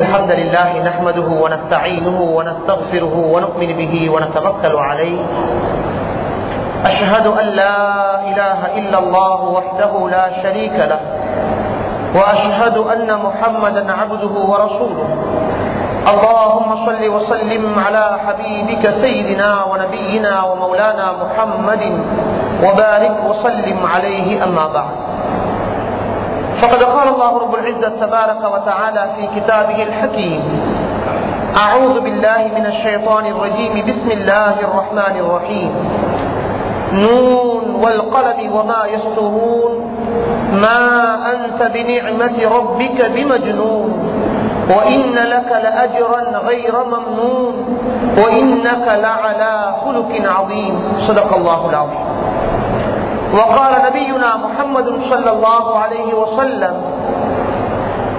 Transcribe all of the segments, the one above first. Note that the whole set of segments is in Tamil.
الحمد لله نحمده ونستعينه ونستغفره ونؤمن به ونتوكل عليه. أشهد أن لا إله إلا الله وحده لا شريك له وأشهد أن محمدا عبده ورسوله. اللهم صل وسلم على حبيبك سيدنا ونبينا ومولانا محمد وبارك وسلم عليه أما بعد. فقد قال الله رب العزة تبارك وتعالى في كتابه الحكيم أعوذ بالله من الشيطان الرجيم بسم الله الرحمن الرحيم. نون والقلم وما يسطرون ما أنت بنعمة ربك بمجنون. وإن لك لأجرا غير ممنون وإنك لعلى خلق عظيم. صدق الله العظيم. وقال نبينا محمد صلى الله عليه وسلم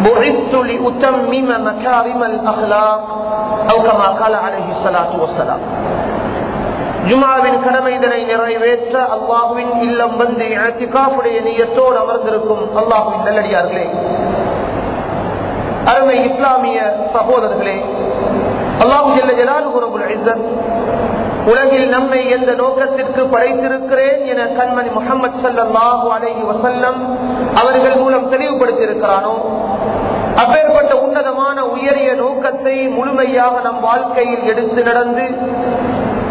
بعثت لأتمم مكارم الأخلاق أو كما قال عليه الصلاة والسلام ஜுமாவின் கடமை இதனை நிறைவேற்ற அல்லாஹுவின் இல்லம் வந்து இழத்திகாப்புடைய நீயத்தோடு அமர்ந்திருக்கும் அல்லாஹுவின் நல்லடியார்களே அருமை இஸ்லாமிய சகோதரர்களே அல்லாஹு ஜல்ல ஜலாலுகுரபுல் இஸ்ஸத் உலகில் நம்மை எந்த நோக்கத்திற்கு படைத்திருக்கிறேன் என கண்மணி முகமது சல்லாஹு அலஹி வசல்லம் அவர்கள் மூலம் தெளிவுபடுத்தியிருக்கிறானோ? அப்பேற்பட்ட உன்னதமான உயரிய நோக்கத்தை முழுமையாக நம் வாழ்க்கையில் எடுத்து நடந்து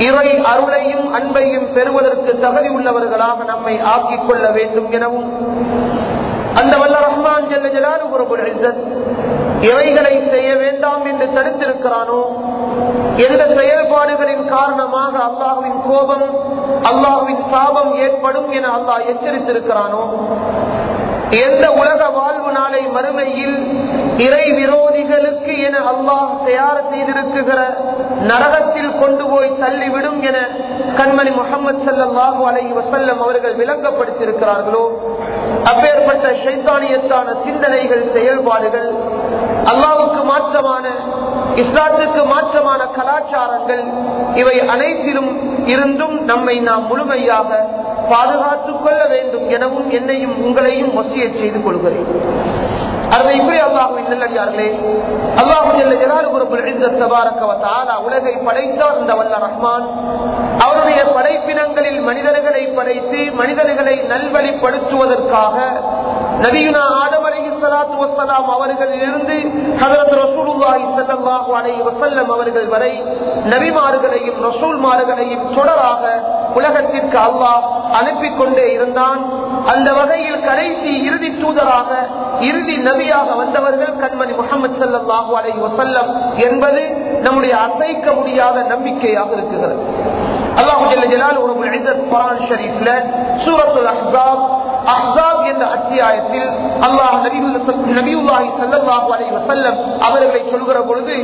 இறை அருளையும் அன்பையும் பெறுவதற்கு தகுதி உள்ளவர்களாக நம்மை ஆக்கிக் கொள்ள வேண்டும் எனவும் அந்த வல்ல ரஹ்மான் ஜல்ல ஜலாலு இவைகளை செய்ய வேண்டாம் என்று தடுத்திருக்கிறானோ? எந்த செயல்பாடுகளின் காரணமாக அல்லாஹுவின் கோபம் அல்லாஹுவின் சாபம் ஏற்படும் என அல்லாஹ் எச்சரித்திருக்கிறானோ? எந்த உலக வாழ்வு நாளை மறுமையில் இறை விரோதிகளுக்கு என அல்லாஹ் தயார் செய்திருக்குகிற நரகத்தில் கொண்டு போய் தள்ளிவிடும் என கண்மணி முகமது சல்லாஹூ அலை வசல்லம் அவர்கள் விளங்கப்படுத்தியிருக்கிறார்களோ அப்பேற்பட்ட சைத்தானியத்தான சிந்தனைகள் செயல்பாடுகள் அல்லாவுக்கு மாற்றமான இஸ்லாத்துக்கு மாற்றமான கலாச்சாரங்கள் இவை அனைத்திலும் இருந்தும் நம்மை நாம் முழுமையாக பாதுகாத்துக் கொள்ள வேண்டும் எனவும் என்னையும் உங்களையும் வசிய செய்து கொள்கிறேன். அருமைக்குரிய அல்லாஹுவின் நல்லடியார்களே அல்லாஹு உலகை படைத்தார் இந்த வல்ல ரஹ்மான். அவருடைய படைப்பினங்களில் மனிதர்களை படைத்து மனிதர்களை நல்வழிப்படுத்துவதற்காக நபியுனா ஆதம் அலஹி சலாத்து வசலாம் அவர்களில் இருந்து ஹதரத் ரசூலுல்லாஹி ஸல்லல்லாஹு அலைஹி வஸல்லம் அவர்கள் வரை நபிமார்களையும் ரசூல்மார்களையும் தொடராக உலகத்திற்கு அல்லாஹ் அனுப்பி கொண்டே இருந்தான். அந்த வகையில் கடைசி இறுதி தூதராக இறுதி நபியாக வந்தவர்கள் கண்மணி முகமது சல்லாஹூ அலை வசல்லம் என்பது நம்முடைய அசைக்க முடியாத நம்பிக்கையாக இருக்குகிறது என்ற அத்தியாயத்தில் அல்லாஹ் நபியுல்லாஹி சல்லாஹூ அலை வசல்லம் அவர்களை சொல்கிற பொழுது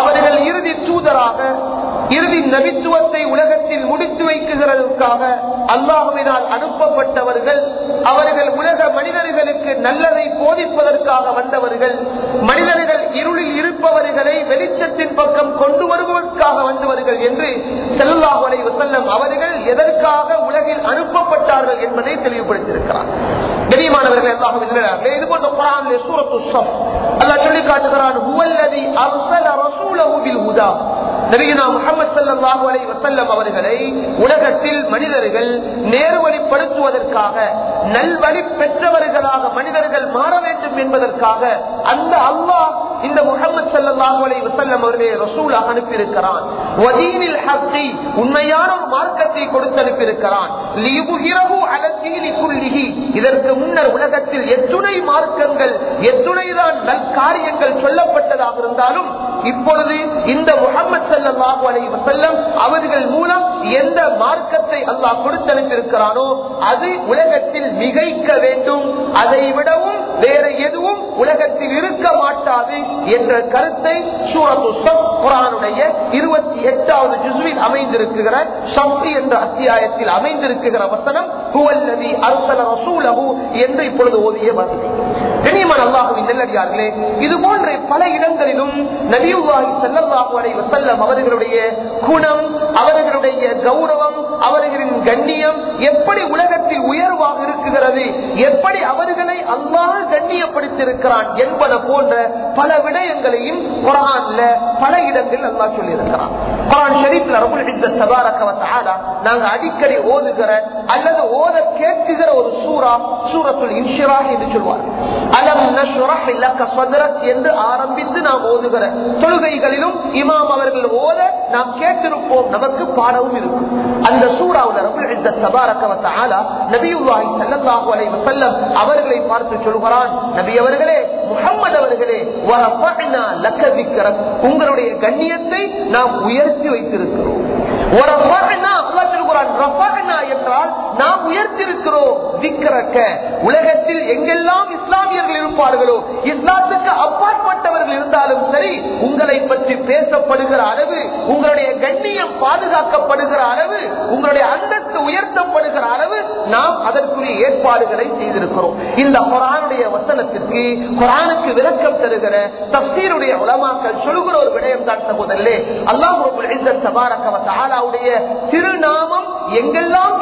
அவர்கள் இறுதி தூதராக இறுதி நபித்துவத்தை உலகத்தில் முடித்து வைக்குகிறதற்காக அல்லாஹுவினால் அனுப்பப்பட்டவர்கள் அவர்கள் உலக மனிதர்களுக்கு நல்லதை போதிப்பதற்காக வந்தவர்கள் மனிதர்கள் இருளில் இருப்பவர்களை வெளிச்சத்தின் பக்கம் கொண்டு வருவதற்காக வந்தவர்கள் என்று செல்லாஹ் அலை வசல்லம் அவர்கள் எதற்காக உலகில் அனுப்பப்பட்டார்கள் என்பதை தெளிவுபடுத்தியிருக்கிறார். கனியமானவர்கள் எல்லாம் இது போன்ற குரான் அல்லா சொல்லி காட்டுகிறான் அவர்களை உலகத்தில் மனிதர்கள் நேர்வழிப்படுத்துவதற்காக நல்வழி பெற்றவர்களாக மனிதர்கள் மாற வேண்டும் என்பதற்காக அந்த அல்லாஹ் இந்த முகமது சல்லாஹூ அலை வசல்லம் அவர்களை ரசூலாக அனுப்பியிருக்கிறான். உண்மையான ஒரு மார்க்கத்தை கொடுத்து அனுப்பியிருக்கிறான். இதற்கு முன்னர் உலகத்தில் எத்துணை மார்க்கங்கள் எத்துணைதான் நற்காரியங்கள் சொல்லப்பட்டதாக இருந்தாலும் இப்பொழுது இந்த முகமது சல்லாஹூ அலை வசல்லம் அவர்கள் மூலம் எந்த மார்க்கத்தை அல்லாஹ் கொடுத்து அனுப்பியிருக்கிறானோ அது உலகத்தில் மிகைக்க வேண்டும். அதை விடவும் வேற எதுவும் உலகத்தில் இருக்க மாட்டாது. என்ற கருத்தை குரானுடைய இருபத்தி எட்டாவது ஜுசுவில் அமைந்திருக்கிற சக்தி என்ற அத்தியாயத்தில் அமைந்திருக்கிற வசனம் என்று இப்பொழுது ஓதிய வசதி கண்ணியமான அல்லாஹுவின் நெல்லடியார்களே இது போன்ற பல இடங்களிலும் நபியுல்லாஹி செல்லல்லாஹு அலை வசல்லம் அவர்களுடைய குணம் அவர்களுடைய கௌரவம் அவர்களின் கண்ணியம் எப்படி உலகத்தில் உயர்வாக இருக்குகிறது எப்படி அவர்களை அல்லாஹ் கண்ணியப்படுத்தியிருக்கிறான் என்பன போன்ற பல விடயங்களையும் குரான்ல பல இடங்களில் அல்லாஹ் சொல்லியிருக்கிறான். குரான் ஷெரீப்ல ரபுல் இஸ்ஸத் தபாரக நாங்க அடிக்கடி ஓதுகிற அல்லது ஓத கேட்குகிற ஒரு சூரா சூரத்துள் இன்ஷிராஹ் என்று சொல்வார் அலம் நஷ்ரஹ் லக ஸத்ரக் என்று ஆரம்பித்து நாம் ஓதுகிற தொழுகைகளிலும் இமாம் அவர்கள் ஓத நாம் கேட்டிருப்போம் நமக்கு பாடவும் இருக்கும். அந்த சூறாவுல ரபுல் இஸ்ஸத் தபாரக வ தஆலா நபியுல்லாஹி ஸல்லல்லாஹு அலைஹி வஸல்லம் அவர்களை பார்த்து சொல்கிறான் நபி அவர்களே முஹம்மது அவர்களே உங்களுடைய கண்ணியத்தை நாம் உயர்த்தி வைத்திருக்கிறோம். என்றால் நாம் உயர்த்திருக்கிறோம் திக்ரக்க உலகத்தில் எங்கெல்லாம் இஸ்லாமியர்கள் இருப்பார்களோ இஸ்லாத்துக்கு அப்பாற்பட்டவர்கள் இருந்தாலும் சரி உங்களை பற்றி பேசப்படுகிற அளவு உங்களுடைய கண்ணியம் பாதுகாக்கப்படுகிற அளவு உங்களுடைய அந்தஸ்து உயர்த்தப்படுகிற அளவு நாம் அதற்குரிய ஏற்பாடுகளை செய்திருக்கிறோம். இந்த குரானுடைய வசனத்திற்கு குரானுக்கு விளக்கம் தருகிற தப்சீருடைய உலமாக்கள் சொல்லுகிற ஒரு விடயம் தான் சகோதரே அல்லாஹ் திருநாமம் எங்கெல்லாம்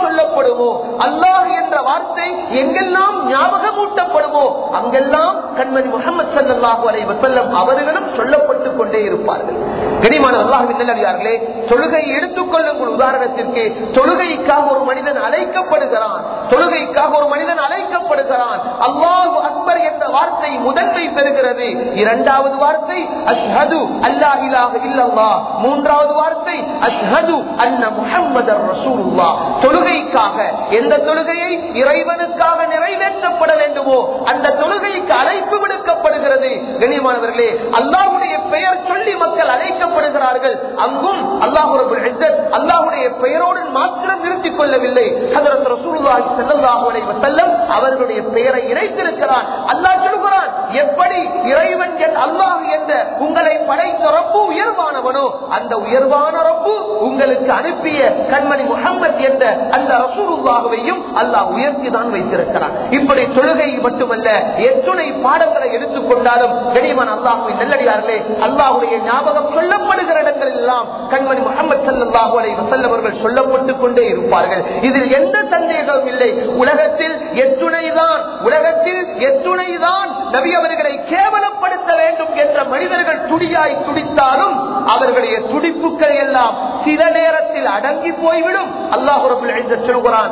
சொல்லப்படுமோ அல்லாஹ் என்ற வார்த்தை எங்கெல்லாம் ஞாபகமூட்டப்படுமோ அங்கெல்லாம் கண்மணி முகமது சல்லாஹூ அலை வசல்லம் அவர்களும் சொல்லப்பட்டுக் கொண்டே இருப்பார்கள். கனிமான அல்லாஹுவின் நல்லடியார்களே தொழுகை எடுத்துக்கொள்ளுங்கள். உதாரணத்திற்கு தொழுகைக்காக ஒரு மனிதன் அழைக்கப்படுகிறான். தொழுகைக்காக ஒரு மனிதன் அழைக்கப்படுகிறான். அல்லாஹு அக்பர் என்ற வார்த்தை முதன்மை பெறுகிறது. இரண்டாவது வார்த்தை அஷ்ஹது அல்லாஹ் இல்லல்லா மூன்றாவது வார்த்தை அஷ்ஹது அன்ன முஹம்மதர் ரசூலுல்லா தொழுகைக்காக எந்த தொழுகையை இறைவனுக்காக நிறைவேற்றப்பட வேண்டுமோ அந்த தொழுகைக்கு அழைப்பு விடுக்கப்படுகிறது. கண்ணியமானவர்களே அல்லாஹ்வுடைய பெயர் சொல்லி மக்கள் அழைக்கப்படுகிறார்கள். அங்கும் அல்லாஹ் அல்லாஹுடைய பெயரோடு மாத்திரம் நிறுத்திக் கொள்ளவில்லை. ஹதரத் ரசூலுல்லாஹி ஸல்லல்லாஹு அலைஹி வஸல்லம் அவர்களுடைய பெயரை இணைத்திருக்கிறான் அல்லாஹ் சொல்கிறான் எப்படி இறைவன் என் அல்லாஹ் என்ற உங்களை படைத்த ரப்பு உயர்வானவனோ அந்த உயர்வான ரப்பு உங்களுக்கு அனுப்பிய கண்மணி முகமது என்ற அந்த ரசூருவாகவையும் அல்லாஹ் உயர்த்தி தான் வைத்திருக்கிறான். இப்படி தொழுகை மட்டுமல்ல எத்துணை பாடங்களை எடுத்துக்கொண்டாலும் கனிமன் அல்லாஹுவின் நல்லடியார்களே அல்லாஹுடைய ஞாபகம் சொல்லப்படுகிற இடங்கள் எல்லாம் கண்மணி முகமது சல்லாஹூ அலை வசல்லம் சொல்லப்பட்டுக் கொண்டே இருப்பார்கள். இதில் எந்த சந்தேகமும் இல்லை. உலகத்தில் எத்துணைதான் உலகத்தில் எத்துணைதான் நவிய மற்றவர்களை கேவலப்படுத்த வேண்டும் என்ற மனிதர்கள் துடியாய் துடித்தாலும் அவர்களுடைய துடிப்புகள் எல்லாம் சில நேரத்தில் அடங்கி போய்விடும். அல்லாஹ் சொல்கிறான்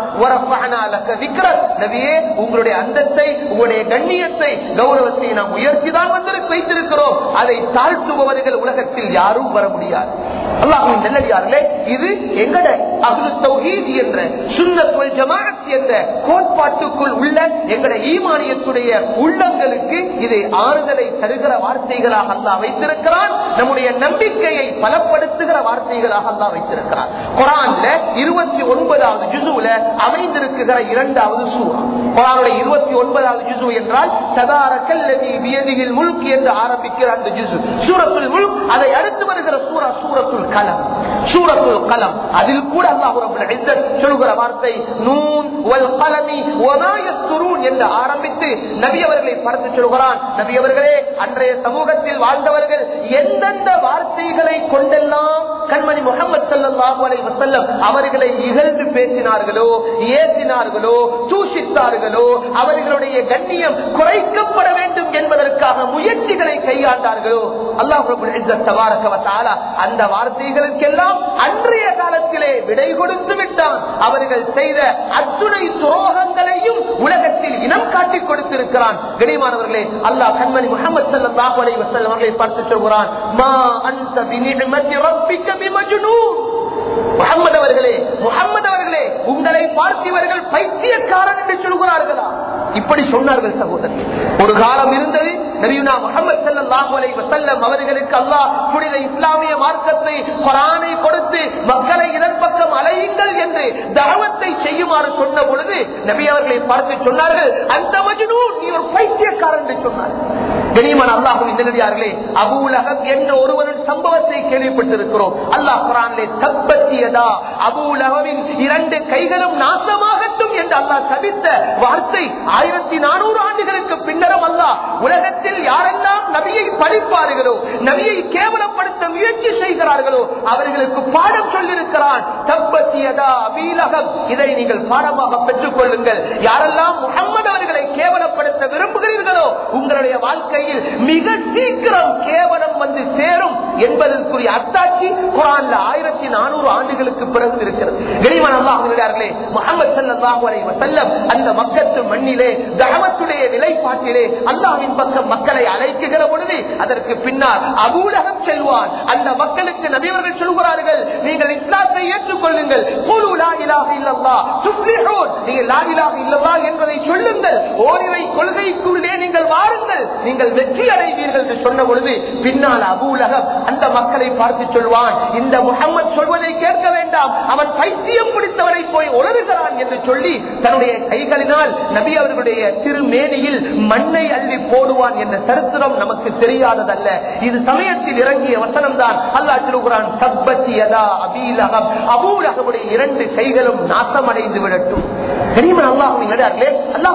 நபியே உங்களுடைய அந்தத்தை உங்களுடைய கண்ணியத்தை கௌரவத்தை நாம் உயர்த்திதான் வந்து வைத்திருக்கிறோம். அதை தாழ்த்துபவர்கள் உலகத்தில் யாரும் வர முடியாது. அல்லாஹுவின் நல்லடியார்களே இது எங்கட அகுல் தௌஹீத் என்ற சுன்னத்துவல் ஜமானத் என்ற கோட்பாட்டுக்குள் உள்ள எங்கட ஈமானியத்துடைய உள்ளங்களுக்கு இதை ஆறுதலை தருகிற வார்த்தைகளாக அல்லா வைத்திருக்கிறான். நம்முடைய நம்பிக்கையை பலப்படுத்துகிற வார்த்தைகளாக அல்லா வைத்திருக்கிறான். குரான்ல இருபத்தி ஒன்பதாவது ஜுசுல அமைந்திருக்கிற இரண்டாவது சூறா. குரானுடைய இருபத்தி ஒன்பதாவது ஜுசு என்றால் ததாரக்கல்லதி வியதியில் முழுக் என்று ஆரம்பிக்கிற அந்த ஜுசு. சூரத்துல் முழுக் அதை அடுத்து வருகிற சூரா சூரத்துல் கலம். சூரத்துல் கலம். அதில் கூட அல்லாஹ் ரப்பல் இஸ்ஸத் சொல்கிற வார்த்தை நூன் வல் கலமி வமா என்று ஆரம்பித்து நபி அவர்களை பார்த்து சொல்கிறான். நபி அவர்களே அன்றைய சமூகத்தில் வாழ்ந்தவர்கள் எந்தெந்த வார்த்தைகளை கொண்டெல்லாம் கண்மணி முகமது சல்லாஹூ அலை வசல்லம் அவர்களை இகழ்ந்து பேசினார்களோ ஏசினார்களோ தூஷித்தார்களோ அவர்களுடைய கண்ணியம் குறைக்கப்பட வேண்டும் என்பதற்காக முயற்சிகளை கையாண்டார்களோ அல்லாஹ் அந்த வார்த்தை வார்த்தைகளுக்கெல்லாம் அன்றைய காலத்திலே விடை கொடுத்து விட்டான். அவர்கள் செய்த அத்துணை துரோகங்களையும் உலகத்தில் இனம் காட்டிக் கொடுத்திருக்கிறான். கனிமானவர்களே அல்லாஹ் கண்மணி முகமது சல்லாஹ் அலை வசல்லம் அவர்களை பார்த்து சொல்கிறான் மா அந்த முகமது அவர்களே முகமது அவர்களே உங்களை பார்த்திவர்கள் பைத்தியக்காரன் என்று சொல்கிறார்களா? இப்படி சொன்னார்கள் சகோதரர் ஒரு காலம் இருந்தது நரியுனா முகமது ஸல்லல்லாஹு அலை வசல்லம் அவர்களுக்கு அல்லாஹ் புனித இஸ்லாமிய மார்க்கத்தை குரானை கொடுத்து மக்களை இதன்பக்கம் அலையுங்கள் என்று தர்மத்தை செய்யுமாறு சொன்ன பொழுது நபி அவர்களை பார்த்து சொன்னார்கள் அந்த மஜ்னூன் நீ ஒரு பைத்தியக்காரன் என்று சொன்னார் கனிமன் அல்லாஹும் நல்லடியார்களே அபூ உலகம் என்ற ஒருவரின் சம்பவத்தை கேள்விப்பட்டிருக்கிறோம். அல்லாஹ் தப்பத்தியதா அபூ லஹபின் இரண்டு கைகளும் நாசமாகட்டும் என்று அல்லா சபித்த வார்த்தை ஆயிரத்தி நானூறு ஆண்டுகளுக்கு பின்னரும் அல்லா உலகத்தில் யாரெல்லாம் நபியை பழிப்பார்களோ நபியை கேவலப்படுத்த முயற்சி செய்கிறார்களோ அவர்களுக்கு பாடம் சொல்லியிருக்கிறான் தப்பத்தியதா அபீலகம். இதை நீங்கள் பாடமாக பெற்றுக் கொள்ளுங்கள் யாரெல்லாம் முகமது அவர்களை கேவலப்படுத்த விரும்புகிறீர்களோ உங்களுடைய வாழ்க்கையில் மிக சீக்கிரம் கேவலம் வந்து சேரும் என்பதற்குரிய அத்தாட்சி குரான்ல ஆயிரத்தி நானூறு ஆண்டுகளுக்கு பிறகு இருக்கிறது. கனிமன் அல்லாஹர்களே முகமது சல்லாஹூ அலை வசல்லம் அந்த மக்கத்து மண்ணிலே தகமத்துடைய நிலைப்பாட்டிலே அல்லாவின் பக்கம் மக்களை அழைக்குகிற பொழுது அதற்கு பின்னால் அபூலகம் செல்வான். அந்த மக்களுக்கு நபியவர்கள் சொல்கிறார்கள் நீங்கள் இஸ்லாத்தை ஏற்றுக்கொள்ளுங்கள். என்பதை சொல்லுங்கள். ஓரிரை கொள்கைக்குள்ளே நீங்கள் வாருங்கள். நீங்கள் வெற்றி அடைவீர்கள் என்று சொன்ன பொழுது பின்னால் அபூலகம் அந்த மக்களை பார்த்து சொல்வான். இந்த முகமது சொல்வதை கேட்க வேண்டாம். அவன் பைத்தியம் பிடித்தவனை போய் உணர்கிறான் என்று சொல்லி தன்னுடைய கைகளினால் நபி அவர்களுடைய திருமேனியில் மண்ணை அள்ளி போடுவான் என்ற சரித்திரம் நமக்கு தெரியாததல்ல. இது சமயத்தில் இறங்கிய வசனம் தான் அல்லாஹ் திருகுரான் தப்பத்தியதா அபீலகம் அபூலகமுடைய இரண்டு கைகளும் நாசமடைந்து விடட்டும். தெரியுமா அல்லாஹுவின் நடார்களே அல்லாஹ்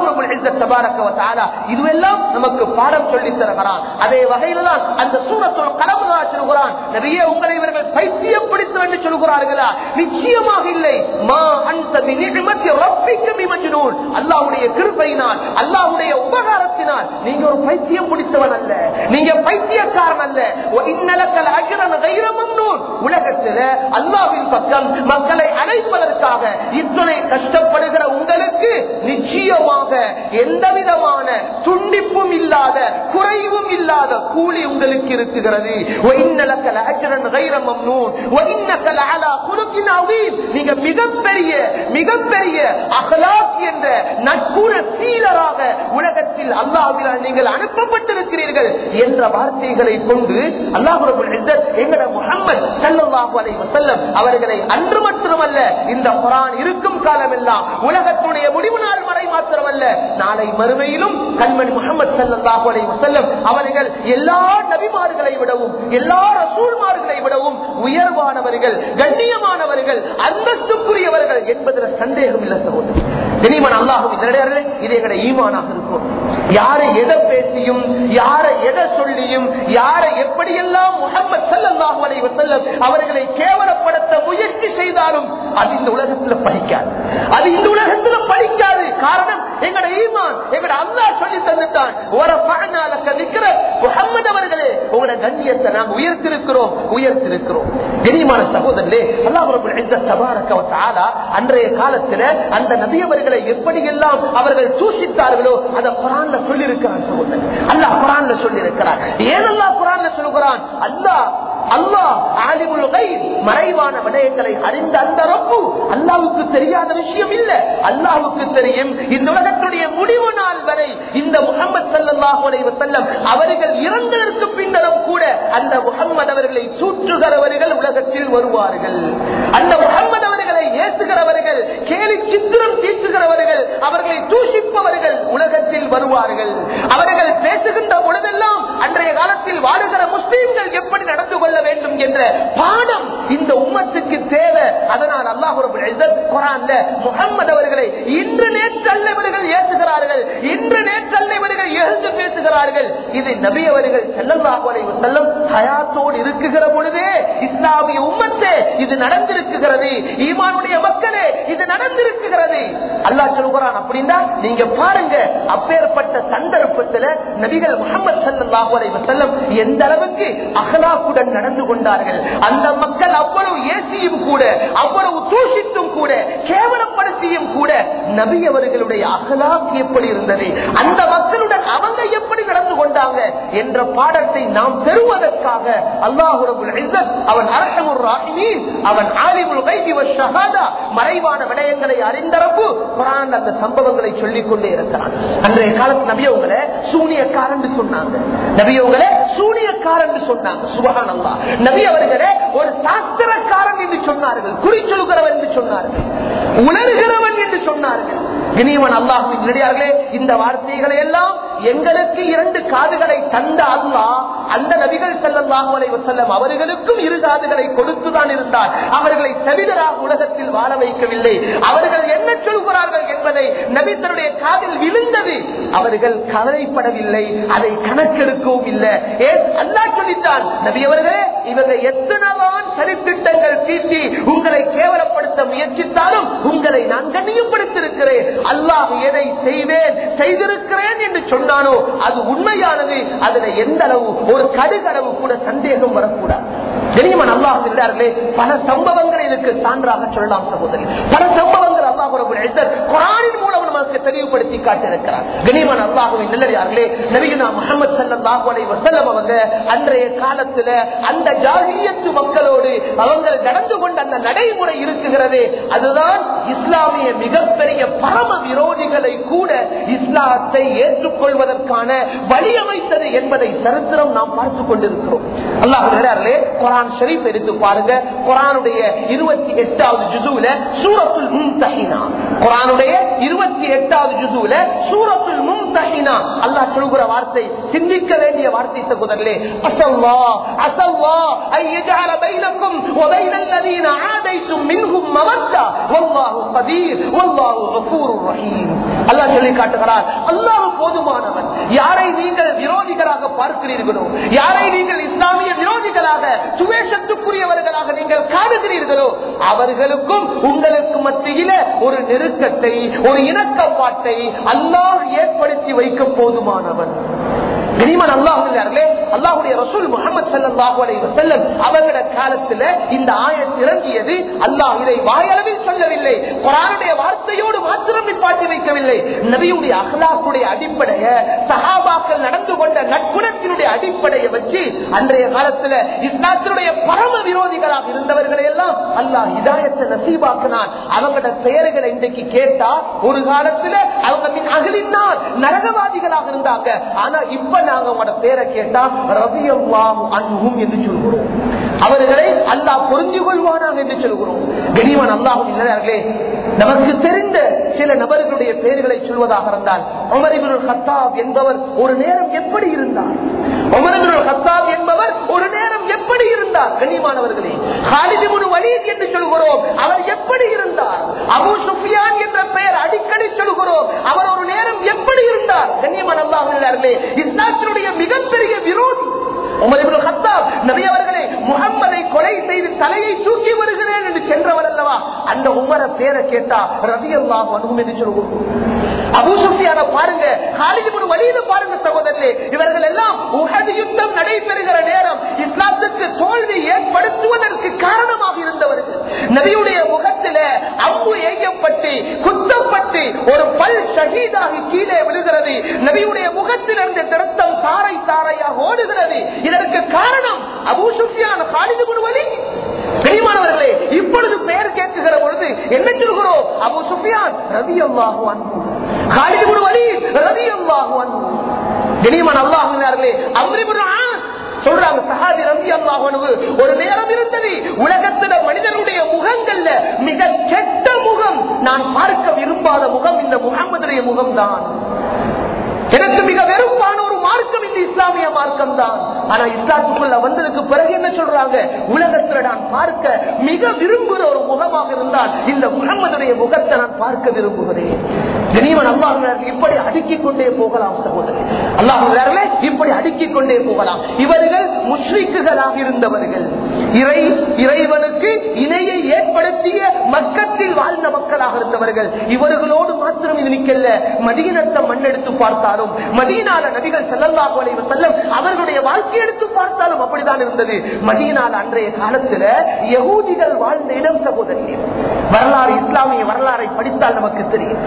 இதுவெல்லாம் நமக்கு பாடம் சொல்லி தருகிறான். அதே வகையில தான் அந்த சூரத்துல் கலமுதா சொல்கிறான் நிறைய உங்களை இவர்கள் பைத்தியம் பிடித்து என்று சொல்கிறார்களா நிச்சயமாக இல்லை. மா அந்த நிமித்தி ரப்பிக்கு மிமஜ்னூன் அல்லாஹ்வுடைய கிருபையினால் அல்லாஹ்வுடைய உபகாரத்தினால் நீங்க ஒரு பைத்தியம் பிடித்தவன் அல்ல. நீங்க பைத்தியக்காரன் அல்ல. வ இன்னலக்கல் அஜ்ரன் கைர மம்னூன். அல்லாவின் பக்கம் மக்களை அழைப்பதற்காக இத்தனை கஷ்டப்படுகிற உங்களுக்கு நிச்சயமாக எந்த விதமான துண்டிப்பும் இல்லாத குறைவும் இல்லாத கூலி உங்களுக்கு இருக்குகிறது. வ இன்னலக்கல் அஜ்ரன் கைர மம்னூன். அலா குலுக்கின் லஅலா நீங்க மிகப்பெரிய மிகப்பெரிய அக அகலாக் என்ற நட்புற சீலராக உலகத்தில் அல்லாஹ்வினால் நீங்கள் அனுப்பப்பட்டிருக்கிறீர்கள் என்ற வார்த்தைகளை கொண்டு அல்லாஹ் ரபுல் இஸ்ஸத் எங்கட முஹம்மத் ஸல்லல்லாஹு அலைஹி வஸல்லம் அவர்களை அன்று மட்டுமல்ல இந்த குர்ஆன் இருக்கும் காலமெல்லாம் உலகத்துடைய முடிவு நாள் வரை மாத்திரமல்ல நாளை மறுமையிலும் கண்மணி முகமது ஸல்லல்லாஹு அலைஹி வஸல்லம் அவர்கள் எல்லா நபிமார்களை விடவும் எல்லா ரசூல்மார்களை விடவும் உயர்வானவர்கள் கண்ணியமானவர்கள் அந்தஸ்துக்குரியவர்கள் என்பதில் சந்தேகம் இல்லை சகோதரர் தெரியுமா அல்லாஹும் நிலையார்களே இது எங்கட ஈமானாக இருக்கும். யாரை எதை பேசியும் யாரை எதை சொல்லியும் யாரை எப்படியெல்லாம் முகமது ஸல்லல்லாஹு அலைஹி வஸல்லம் அவர்களை கேவலப்படுத்த முயற்சி செய்தாலும் அது இந்த உலகத்துல படிக்காது அது இந்த உலகத்துல படிக்காது காரணம் எங்கட ஈமான் எங்கட அல்லா சொல்லி தந்துட்டான். ஒரு பழநாளக்க நிக்கிற முகமது அவர்களே உங்களோட கண்ணியத்தை நாம் உயர்த்திருக்கிறோம் உயர்த்திருக்கிறோம். கனிமான சகோதரே அல்லாஹ் இந்த இஸ்ஸத் தபாரக அன்றைய காலத்துல அந்த நபியவர்களை எப்படியெல்லாம் அவர்கள் தூஷித்தார்களோ அதை குரான்ல சொல்லி இருக்கிறான் அல்லா அல்லாஹ் குரான்ல சொல்லி இருக்கிறார் ஏன் அல்லா குரான்ல சொல்லுகிறான்? அல்லாஹ் அல்லாஹ் ஆலிமுல் மறைவான விடயங்களை அறிந்த அந்த ரப்பு. அல்லாவுக்கு தெரியாத விஷயம் இல்ல. அல்லாவுக்கு தெரியும் இந்த உலகத்துடைய முடிவு நாள் வரை இந்த முகமது சல்லாஹு அலைஹி செல்லம் அவர்கள் இறந்ததற்கு பின்னரும் கூட அந்த முகம்மது அவர்களை சூற்றுகிறவர்கள் உலகத்தில் வருவார்கள். அந்த முகம்மது அவர்களை ஏசுகிறவர்கள் கேலி சித்திரம் தீட்டுகிறவர்கள் அவர்களை தூஷிப்பவர்கள் உலகத்தில் வருவார்கள். அவர்கள் பேசுகின்ற பொழுதெல்லாம் அன்றைய காலத்தில் வாழுகிற முஸ்லீம்கள் எப்படி நடந்து கொள்ள வேண்டும் என்ற பாடம் இந்த உம்மத்துக்கு தேவை. அதனால் அல்லாஹ் ரப்பல் இஸ்ஸத் அவர்களை இன்று நேற்றல்ல இவர்கள் ஏசுகிறார்கள் இன்று நேற்றல்லவர்கள் எழுந்து பேசுகிறார்கள். இதை நபி அவர்கள் ஸல்லல்லாஹு செல்லும் ஹயாத்தோடு இருக்குகிற பொழுதே இஸ்லாமிய உம்மத்தே இது நடந்திருக்குகிறது ஈமானுடைய மக்களே இது நடந்திருக்குகிறது அல்லா சொல்கிறான் அப்படின்னா நீங்க பாருங்க அப்பேற்பட்ட சந்தர்ப்பத்தில் நபிகள் முகமது செல்லும் எந்த அளவுக்கு அகலாக்குடன் நடந்து கொண்டார்கள். அந்த மக்கள் அவ்வளவு ஏசியும் கூட அவ்வளவு தூஷித்தும் கூட கேவலப்படுத்தியும் கூட நபி அவர்களுடைய அகலாம் எப்படி இருந்தது? அந்த மக்களுடன் அவங்க எப்படி நடந்து கொண்டாங்க? என்ற பாடத்தை நாம் பெறுவதற்காக அல்லாஹுடைய அவன் அரஹமுர் ராஹிமீன் அவன் ஆலிமுல் கைபி ஷஹாதா மறைவான விடயங்களை அறிந்தரப்பு குரான் அந்த சம்பவங்களை சொல்லிக் கொண்டே இருக்கிறான். அன்றைய காலத்து நபியவங்களை சூனியக்காரன் சொன்னாங்க. நபியவங்களை சூனியக்காரன் சொன்னாங்க. சுபகான் அல்லா நபி அவர்களே ஒரு சாஸ்திரக்காரன் என்று சொன்னார்கள். குறிச்சொல்கிறவன் என்று சொன்னார்கள். உணர்கிறவன் என்று சொன்னார்கள். இனிவன் அல்லாஹின் நடிகார்களே இந்த வார்த்தைகளை எல்லாம் எங்களுக்கு இரண்டு காதுகளை தந்த அல்லாஹ் அந்த நபிகள் செல்லல்லாஹு அலைஹி வஸல்லம் அவர்களுக்கும் இரு காதுகளை கொடுத்துதான் இருந்தார். அவர்களை தவிதராக உலகத்தில் வாழ வைக்கவில்லை. அவர்கள் என்ன சொல்கிறார்கள் என்பதை நபி காதில் விழுந்தது. அவர்கள் கவலைப்படவில்லை. அதை கணக்கெடுக்கவும் இல்லை. ஏன் அல்லாஹ் சொல்லித்தான் நபி இவங்க எத்தனைதான் சனித்திட்டங்கள் தீட்டி உங்களை கேவலப்படுத்த முயற்சித்தாலும் உங்களை நான் கண்ணியப்படுத்திருக்கிறேன் அல்லாஹ் எதை செய்வேன் செய்திருக்கிறேன் என்று சொன்னானோ அது உண்மையானது. அதுல எந்த அளவு ஒரு கடுகளவு கூட சந்தேகம் வரக்கூடாது. தெரியுமா நல்லா இருந்தார்களே பல சம்பவங்களை இதுக்கு சான்றாக சொல்லலாம் சகோதரி. பல சம்பவங்கள் குரானின் மூலம் நமக்கு தெளிவுபடுத்தி காட்டியிருக்கிறார். கனிமன் நல்லடியார்களே முகமது சல்லாஹு அலை வசல்லம் அவங்க அன்றைய காலத்துல அந்த ஜாகியத்து மக்களோடு அவங்க நடந்து கொண்ட அந்த நடைமுறை இருக்குகிறது. அதுதான் இஸ்லாமிய மிகப்பெரிய பரம விரோதிகளை கூட இஸ்லாத்தை ஏற்றுக்கொள்வதற்கான வழியமைத்தது என்பதை சரித்திரம் நாம் பார்த்துக் கொண்டிருக்கிறோம். அல்லாஹே குரான் ஷரீப் எடுத்து பாருங்க. குரானுடைய இருபத்தி எட்டாவது ஜுசுல சூரத்துல் மும்தஹினா குரானுடைய இருபத்தி எட்டாவது ஜுசுல சூரத்துல் மும்தஹினா. அல்லாஹ் சொல்கிற வார்த்தை சிந்திக்க வேண்டிய வார்த்தை சகோதரர்களே அசல்லா அசல்லா ஐ யஜஅல பைனக்கும் வ பைனல் லதீன ஆதைதும் மின்ஹும் மவத்தா வல்லாஹு போதுமானவன். யாரை நீங்கள் விரோதிகளாக பார்க்கிறீர்களோ யாரை நீங்கள் இஸ்லாமிய விரோதிகளாக சுவேஷத்துக்குரியவர்களாக நீங்கள் காணுகிறீர்களோ அவர்களுக்கும் உங்களுக்கு மத்தியில ஒரு நெருக்கத்தை ஒரு இணக்கப்பாட்டை அல்லாஹ் ஏற்படுத்தி வைக்க போதுமானவன். கனிமன் அல்லாஹர்களே அல்லாஹுடைய ரசூல் முகமது சல்லாஹூ அலை வசல்லம் அவர்கள காலத்துல இந்த ஆயத் இறங்கியது. அல்லாஹ் இதை வாயளவில் சொல்லவில்லை குரானுடைய வார்த்தையோடு மாத்திரம் நிப்பாட்டி வைக்கவில்லை. நபியுடைய அகலாக்குடைய அடிப்படைய சகாபாக்கள் நடந்து கொண்ட நட்புணத்தினுடைய அடிப்படையை வச்சு அன்றைய காலத்துல இஸ்லாத்தினுடைய பரம விரோதிகளாக இருந்தவர்களை எல்லாம் அல்லாஹ் இதாயத்தை நசீபாக்கினான். அவங்களோட பெயர்களை இன்றைக்கு கேட்டா ஒரு காலத்துல அவங்க அகலினால் நரகவாதிகளாக இருந்தாங்க. ஆனா இப்ப நாங்க உங்களோட பேரை கேட்டா ரவியல்லாஹு அன்பும் என்று சொல்கிறோம். அவர்களை அல்லாஹ் புரிஞ்சு கொள்வானாக என்று சொல்கிறோம். கனிவன் அல்லாஹும் இல்லையார்களே நமக்கு தெரிந்த சில நபர்களுடைய பெயர்களை சொல்வதாக இருந்தால் உமரிபுல் ஹத்தாப் என்பவர் ஒரு நேரம் எப்படி இருந்தார்? உமரிபுல் ஹத்தாப் என்பவர் ஒரு நேரம் எப்படி இருந்தார்? கனிமானவர்களே ஹாலிதிபுன் வலீத் என்று சொல்கிறோம். அவர் எப்படி இருந்தார்? அபு சுஃபியான் என்ற பெயர் அடிக்கடி சொல்கிறோம் அவர் ஒரு நேரம் எப்படி இருந்தார் கண்ணியமான அல்லாஹர்களே இஸ்லாத்தினுடைய மிகப்பெரிய விரோதி. உமர் முகம்மதை கொலை செய்து தலையை தூக்கி வருகிறேன் என்று சென்றவர் அல்லவா? அந்த உமர பேரை கேட்டா ரவி அல்லாஹ் அனுகும் என்று சொல்லுவோம் அபு சுஃபியான பாருங்க ஹாலிதிபுன் வழியில பாருங்க சகோதரர்களே இவர்கள் எல்லாம் உகது யுத்தம் நடைபெறுகிற நேரம் இஸ்லாத்துக்கு தோல்வி ஏற்படுத்துவதற்கு காரணமாக இருந்தவர்கள். நபியுடைய முகத்தில அம்பு ஏய்யப்பட்டு குத்தப்பட்டு ஒரு பல் ஷஹீதாகி கீழே விழுகிறது. நபியுடைய முகத்தில் இருந்த திருத்தம் தாரை தாரையாக ஓடுகிறது. இதற்கு காரணம் அபு சுஃபியான் ஹாலிதிபுன் வலி பெரியமானவர்களே இப்பொழுது பெயர் கேட்குகிற பொழுது என்ன சொல்கிறோம்? அபு சுஃபியான் ரவி அல்லாஹு அன்பு சொல்றாங்க. ஒரு நேரம் இருந்தது உலகத்தில மனிதனுடைய முகங்கள்ல மிக கெட்ட முகம் நான் பார்க்க விரும்பாத முகம் இந்த முகமதுடைய முகம் தான் எனக்கு மிக வெறுப்பான ஒரு மார்க்கம் இந்த இஸ்லாமிய மார்க்கம் தான் ஆனா இஸ்லாத்துக்குள்ள வந்ததுக்கு பிறகு என்ன சொல்றாங்க. உலகத்துல நான் பார்க்க மிக விரும்புகிற ஒரு முகமாக இருந்தால் இந்த முகமதுடைய முகத்தை நான் பார்க்க விரும்புகிறேன் கனிவன் அல்லாஹ் இப்படி அடுக்கிக் கொண்டே போகலாம் சகோதரி அல்லாஹ் இப்படி அடுக்கிக் கொண்டே போகலாம். இவர்கள் முஷ்ரிக்குகளாக இருந்தவர்கள். இறை இறைவனுக்கு இணையை ஏற்படுத்திய மக்கத்தில் வாழ்ந்த மக்களாக இருந்தவர்கள். இவர்களோடு மாத்திரம் இது நிக்கல மதீனத்தை மண்ணெடுத்து பார்த்தாலும் மதியனால நபிகள் செல்லல்லாஹு அலைஹி செல்லம் அவர்களுடைய வாழ்க்கை எடுத்து பார்த்தாலும் அப்படித்தான் இருந்தது. மதீனால அன்றைய காலத்துல யகூதிகள் வாழ்ந்த இடம் சகோதரி வரலாறு இஸ்லாமிய வரலாறை படித்தால் நமக்கு தெரியும்.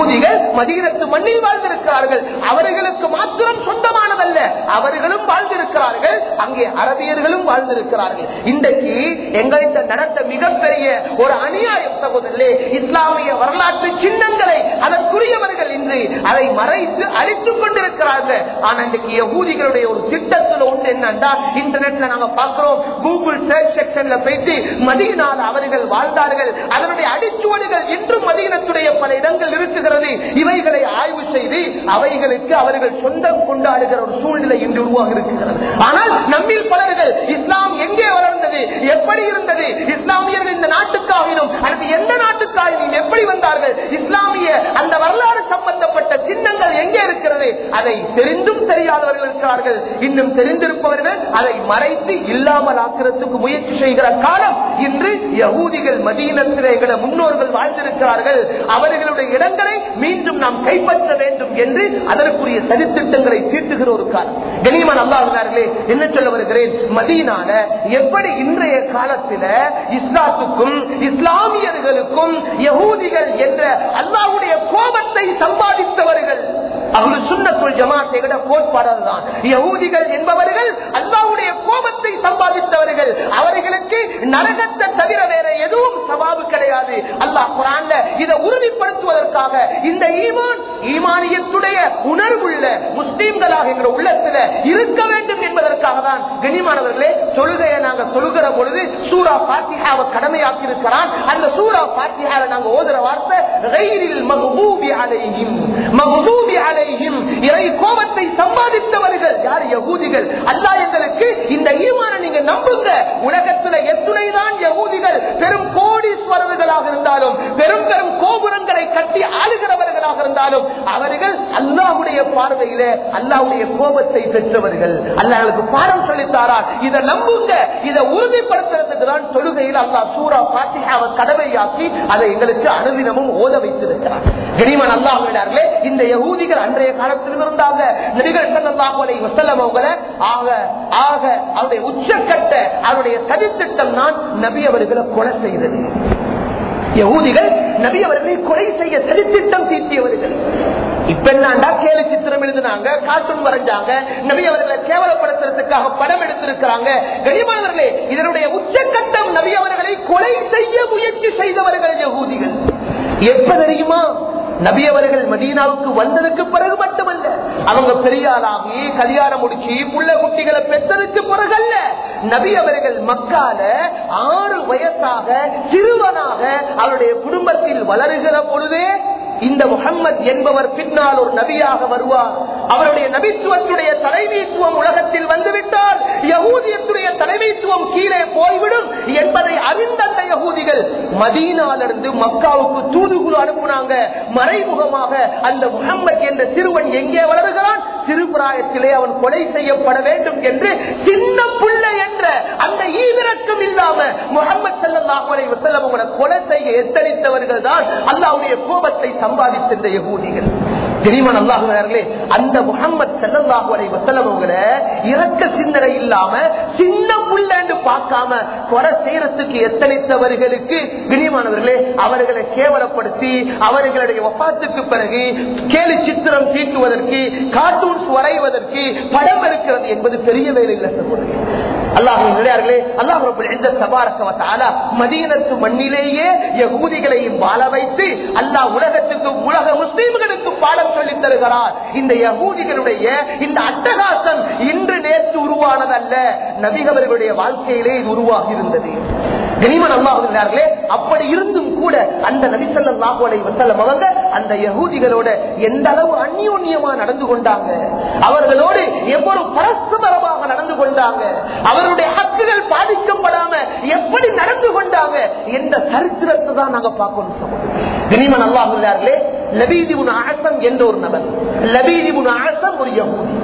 யகூதிகள் மதீனத்து மண்ணில் வாழ்ந்திருக்கிறார்கள். அவர்களுக்கு மாத்திரம் சொந்தமானதல்ல. அவர்களும் வாழ்ந்திருக்கிறார்கள். அங்கே அரபியர்களும் வாழ்ந்திருக்கிறார்கள். இன்றைக்கு எங்கள்கிட்ட நடந்த மிகப்பெரிய ஒரு அநியாயம் சகோதரர்களே இஸ்லாமிய வரலாற்று சின்னங்களை அதற்குரியவர்கள் இன்று அதை மறைத்து அழித்துக் கொண்டிருக்கிறார்கள். ஆனா இன்றைக்கு யகூதிகளுடைய ஒரு திட்டத்தில் ஒன்று என்னன்னா இன்டர்நெட்ல நாங்க பார்க்கிறோம். கூகுள் சர்ச் செக்ஷன்ல போயிட்டு மதீனால அவர்கள் வாழ்ந்தார்கள். அதனுடைய அடிச்சுவடுகள் இன்றும் மதீனத்துடைய பல இடங்கள் இருக்கிறது. இவைகளை ஆய்வு செய்து அவைகளுக்கு அவர்கள் சொந்தம் கொண்டாடுகிற ஒரு சூழ்நிலை இன்று உருவாக இருக்கிறது. ஆனால் நம்மில் பலர்கள் இஸ்லாம் எங்கே வளர்ந்தது? எப்படி இருந்தது? இஸ்லாமியர்கள் இந்த நாட்டுக்காகினும் அல்லது எந்த நாட்டுக்காகினும் எப்படி வந்தார்கள்? இஸ்லாமிய அந்த வரலாறு சம்பந்தப்பட்ட சின்னங்கள் எங்கே இருக்கிறது? அதை தெரிந்தும் தெரியாதவர்கள் இருக்கிறார்கள் இன்னும் தெரிந்திருப்பவர்கள் அதை மறைத்து இல்லாமல் ஆக்கிறதுக்கு முயற்சி செய்கிற காலம் இன்று யகூதிகள் மதியினத்திலே எங்கள முன்னோர்கள் வாழ்ந்திருக்கிறார்கள். அவர்களுடைய இடங்களை மீண்டும் நாம் கைப்பற்ற வேண்டும் என்று அதற்குரிய சதித்திட்டங்களை தீட்டுகிற ஒரு காலம். கனிமன் அல்லாஹர்களே என்ன சொல்ல வருகிறேன்? மதீனால எப்படி இன்றைய காலத்தில் இஸ்லாத்துக்கும் இஸ்லாமியர்களுக்கும் யகூதிகள் என்ற அல்லாவுடைய கோபத்தை சம்பாதித்தவர்கள் அவர்கள் சுண்ணத்துள் ஜமாத்தை விட கோட்பாடுதான் யகூதிகள் என்பவர்கள் அல்லாவுடைய கோபத்தை சம்பாதித்தவர்கள். அவர்களுக்கு நரகத்தை தவிர வேற எதுவும் சவாபு கிடையாது. அல்லாஹ் குரான்ல இதை உறுதிப்படுத்துவதற்காக இந்த ஈமான் ஈமானியத்துடைய உணர்வுள்ள முஸ்லீம்களாக என்ற உள்ளத்துல இருக்க வேண்டும் என்பதற்காக தான் கனிமானவர்களே தொழுகையை நாங்க தொழுகிற பொழுது சூரா பாத்தியாவை கடமையாக்கி இருக்கிறான் அந்த சூரா பாத்தியாவை நாங்க ஓதுற வார்த்தை "கைரில் மக்தூபி அலைஹிம். மக்தூபி அலைஹிம். இறை கோபத்தை சம்பாதித்தவர்கள் யார்? யகூதிகள். அல்லாஹ் எங்களுக்கு இந்த ஈமான நீங்க நம்புங்க. உலகத்துல எத்துணை தான் யகூதிகள் பெரும் கோடீஸ்வரர்களாக இருந்தாலும் பெரும் பெரும் கோபுரங்களை கட்டி ஆளுகிறவர்களாக இருந்தாலும் அவர்கள் அல்லாவுடைய பார்வையில அல்லாவுடைய கோபத்தை பெற்றவர்கள். அல்லாவுக்கு பாடம் சொல்லித்தாரா? இதை நம்புங்க. இதை உறுதிப்படுத்துறதுக்கு தான் தொழுகையில் அல்லா சூரா பாட்டி அவர் கடமையாக்கி அதை எங்களுக்கு அனுதினமும் ஓத வைத்திருக்கிறார். கனிமன் அல்லாஹர்களே இந்த யகூதிகள் அன்றைய காலத்தில் இருந்தாங்க. நபிகள் ஸல்லல்லாஹு அலைஹி அவங்கள ஆக ஆக அவருடைய உச்சக்கட்ட அவருடைய சதித்திட்டம் தான் நபி அவர்களை கொலை செய்தது. யகூதிகள் நபி அவர்களை கொலை செய்ய சதித்திட்டம் தீட்டியவர்கள். இப்ப என்னண்டா கேலி சித்திரம் எழுதினாங்க கார்ட்டூன் வரைஞ்சாங்க நபி அவர்களை கேவலப்படுத்துறதுக்காக படம் எடுத்திருக்கிறாங்க. கனிமானவர்களே இதனுடைய உச்சக்கட்டம் நபி அவர்களை கொலை செய்ய முயற்சி செய்தவர்கள் யகூதிகள். எப்ப தெரியுமா? நபி அவர்கள் மதீனாவுக்கு வந்ததுக்கு பிறகு மட்டுமல்ல அவங்க பெரியாராகி கல்யாணம் முடிச்சு புள்ள குட்டிகளை பெற்றதுக்கு பிறகல்ல நபி அவர்கள் மக்கால ஆறு வயசாக சிறுவனாக அவருடைய குடும்பத்தில் வளருகிற பொழுதே இந்த முகம்மது என்பவர் பின்னால் ஒரு நபியாக வருவார். அவருடைய நபித்துவத்துடைய தலைமைத்துவம் உலகத்தில் வந்துவிட்டால் யகூதியத்துடைய தலைமைத்துவம் கீழே போய்விடும் என்பதை அறிந்த அந்த யகூதிகள் மதீனாலிருந்து மக்காவுக்கு தூதுகுழு அனுப்புனாங்க. மறைமுகமாக அந்த முகம்மது என்ற சிறுவன் எங்கே வளருகிறான்? சிறு பிராயத்திலே அவன் கொலை செய்யப்பட வேண்டும் என்று சின்ன பிள்ளை என்ற அந்த ஈவிரக்கம் இல்லாம முகமது செல்லல்லாஹு அலைஹி வஸல்லம் கொலை செய்ய எத்தரித்தவர்கள் தான் அல்லாவுடைய கோபத்தை சம்பாதித்த யகூதிகள். தெரியுமா அல்லாஹுவர்களே அந்த முகமது செல்லல்லாஹு அலை வஸல்லம் அவங்களை இறக்க சிந்தனை இல்லாம சின்ன புள்ளன்னு பார்க்காம கொலை செய்யறதுக்கு எத்தனைத்தவர்களுக்கு பிரியமானவர்களே அவர்களை கேவலப்படுத்தி அவர்களுடைய ஒப்பாத்துக்கு பிறகு கேலி சித்திரம் தீட்டுவதற்கு கார்ட்டூன்ஸ் வரைவதற்கு படம் இருக்கிறது என்பது பெரிய வேலை இல்லை சகோதரி அல்லாஹ் நிலையார்களே அல்லாஹ் இந்த சபாரக்கவத்தால மதீனத்து மண்ணிலேயே யகூதிகளையும் வாழ வைத்து அல்லாஹ் உலகத்துக்கு உலக முஸ்லீம்களுக்கு பாடம் சொல்லி தருகிறார். இந்த யகூதிகளுடைய இந்த அட்டகாசம் இன்று நேற்று உருவானதல்ல. நபிகவர்களுடைய வாழ்க்கையிலே இது உருவாகி இருந்தது கனிமன் அல்லாஹர்களே அப்படி இருந்தும் கூட அந்த நபிசல்லாஹு அலை வசல்லம் அவங்க அந்த யகூதிகளோட எந்த அளவு அந்யோன்யமா நடந்து கொண்டாங்க? அவர்களோடு எவ்வளவு பரஸ்பரமாக நடந்து கொண்டாங்க? அவருடைய ஹக்குகள் பாதிக்கப்படாம எப்படி நடந்து கொண்டாங்க? எந்த சரித்திரத்தை தான் நாங்க பார்க்கணும் கனிமன் அல்லாஹர்களே லபீதிபுன் ஆசம் என்ற ஒரு நபர். லபீதிபுன் ஆசம் ஒரு யகூதி.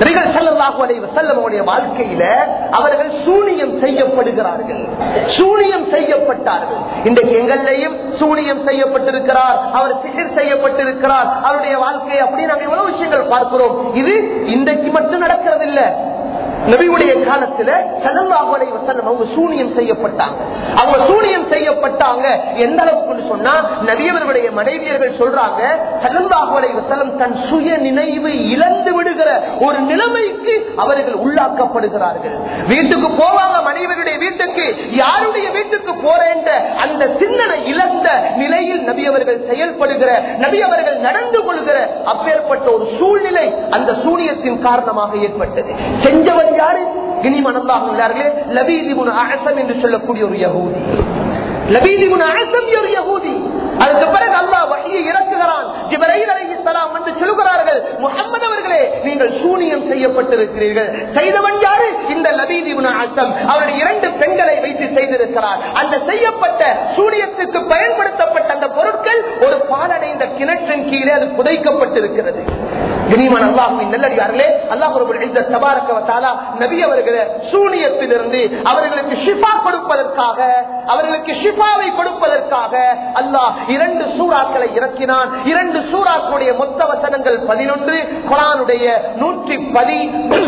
நபிகள் வாழ்க்கையில அவர்கள் சூனியம் செய்யப்படுகிறார்கள். சூனியம் செய்யப்பட்டார்கள். இன்றைக்கு எங்கள்லையும் சூனியம் செய்யப்பட்டிருக்கிறார். அவர் சிகிர் செய்யப்பட்டிருக்கிறார். அவருடைய வாழ்க்கையை அப்படி நாங்கள் எவ்வளவு விஷயங்கள் பார்க்கிறோம். இது இன்றைக்கு மட்டும் நடக்கிறது இல்லை நபியுடைய காலத்துல சல்லல்லாஹு அலைஹி அவங்க சூனியம் செய்யப்பட்டாங்க. அவங்க சூனியம் செய்யப்பட்டாங்க. எந்த அளவுக்கு சொன்னா நபியவர்களுடைய மனைவியர்கள் சொல்றாங்க சல்லல்லாஹு அலைஹி தன் சுய நினைவு இழந்து விடுகிற ஒரு நிலைமைக்கு அவர்கள் உள்ளாக்கப்படுகிறார்கள். வீட்டுக்கு போவாங்க மனைவியருடைய வீட்டுக்கு. யாருடைய வீட்டுக்கு போறேன் அந்த சிந்தனை இழந்த நிலையில் நபியவர்கள் செயல்படுகிற நபியவர்கள் நடந்து கொள்கிற அப்பேற்பட்ட ஒரு சூழ்நிலை அந்த சூனியத்தின் காரணமாக ஏற்பட்டது. செஞ்சவன் யாரு? இனிமனதாக உள்ளார்களே லபீதிபுன் அகசம் என்று சொல்லக்கூடிய ஒரு யகூதி. லபீதிபுன் அகசம் ஒரு யகூதி. அதுக்கு பிறகு அல்லாஹ் வகையை இறக்குகிறான். ஜிபரையில் அலைஹிஸ்ஸலாம் வந்து சொல்கிறார்கள் முகமது அவர்களே நீங்கள் சூனியம் செய்யப்பட்டிருக்கிறீர்கள். செய்தவன் யாரு? இந்த லபீதிபுன் அகசம் அவருடைய இரண்டு பெண்களை வைத்து செய்திருக்கிறார். அந்த செய்யப்பட்ட சூனியத்துக்கு பயன்படுத்தப்பட்ட அந்த பொருட்கள் ஒரு பாலடைந்த கிணற்றின் கீழே அது புதைக்கப்பட்டிருக்கிறது. கனிமன் அல்லாஹுவின் நல்லடியார்களே அல்லாஹ் இந்த இஸ்ஸத் நபி அவர்களை சூனியத்திலிருந்து அவர்களுக்கு ஷிஃபா கொடுப்பதற்காக அவர்களுக்கு ஷிஃபாவை கொடுப்பதற்காக அல்லாஹ் இரண்டு சூறாக்களை இறக்கினான். இரண்டு சூறாக்களுடைய மொத்த வசனங்கள் பதினொன்று குரானுடைய நூற்றி பதி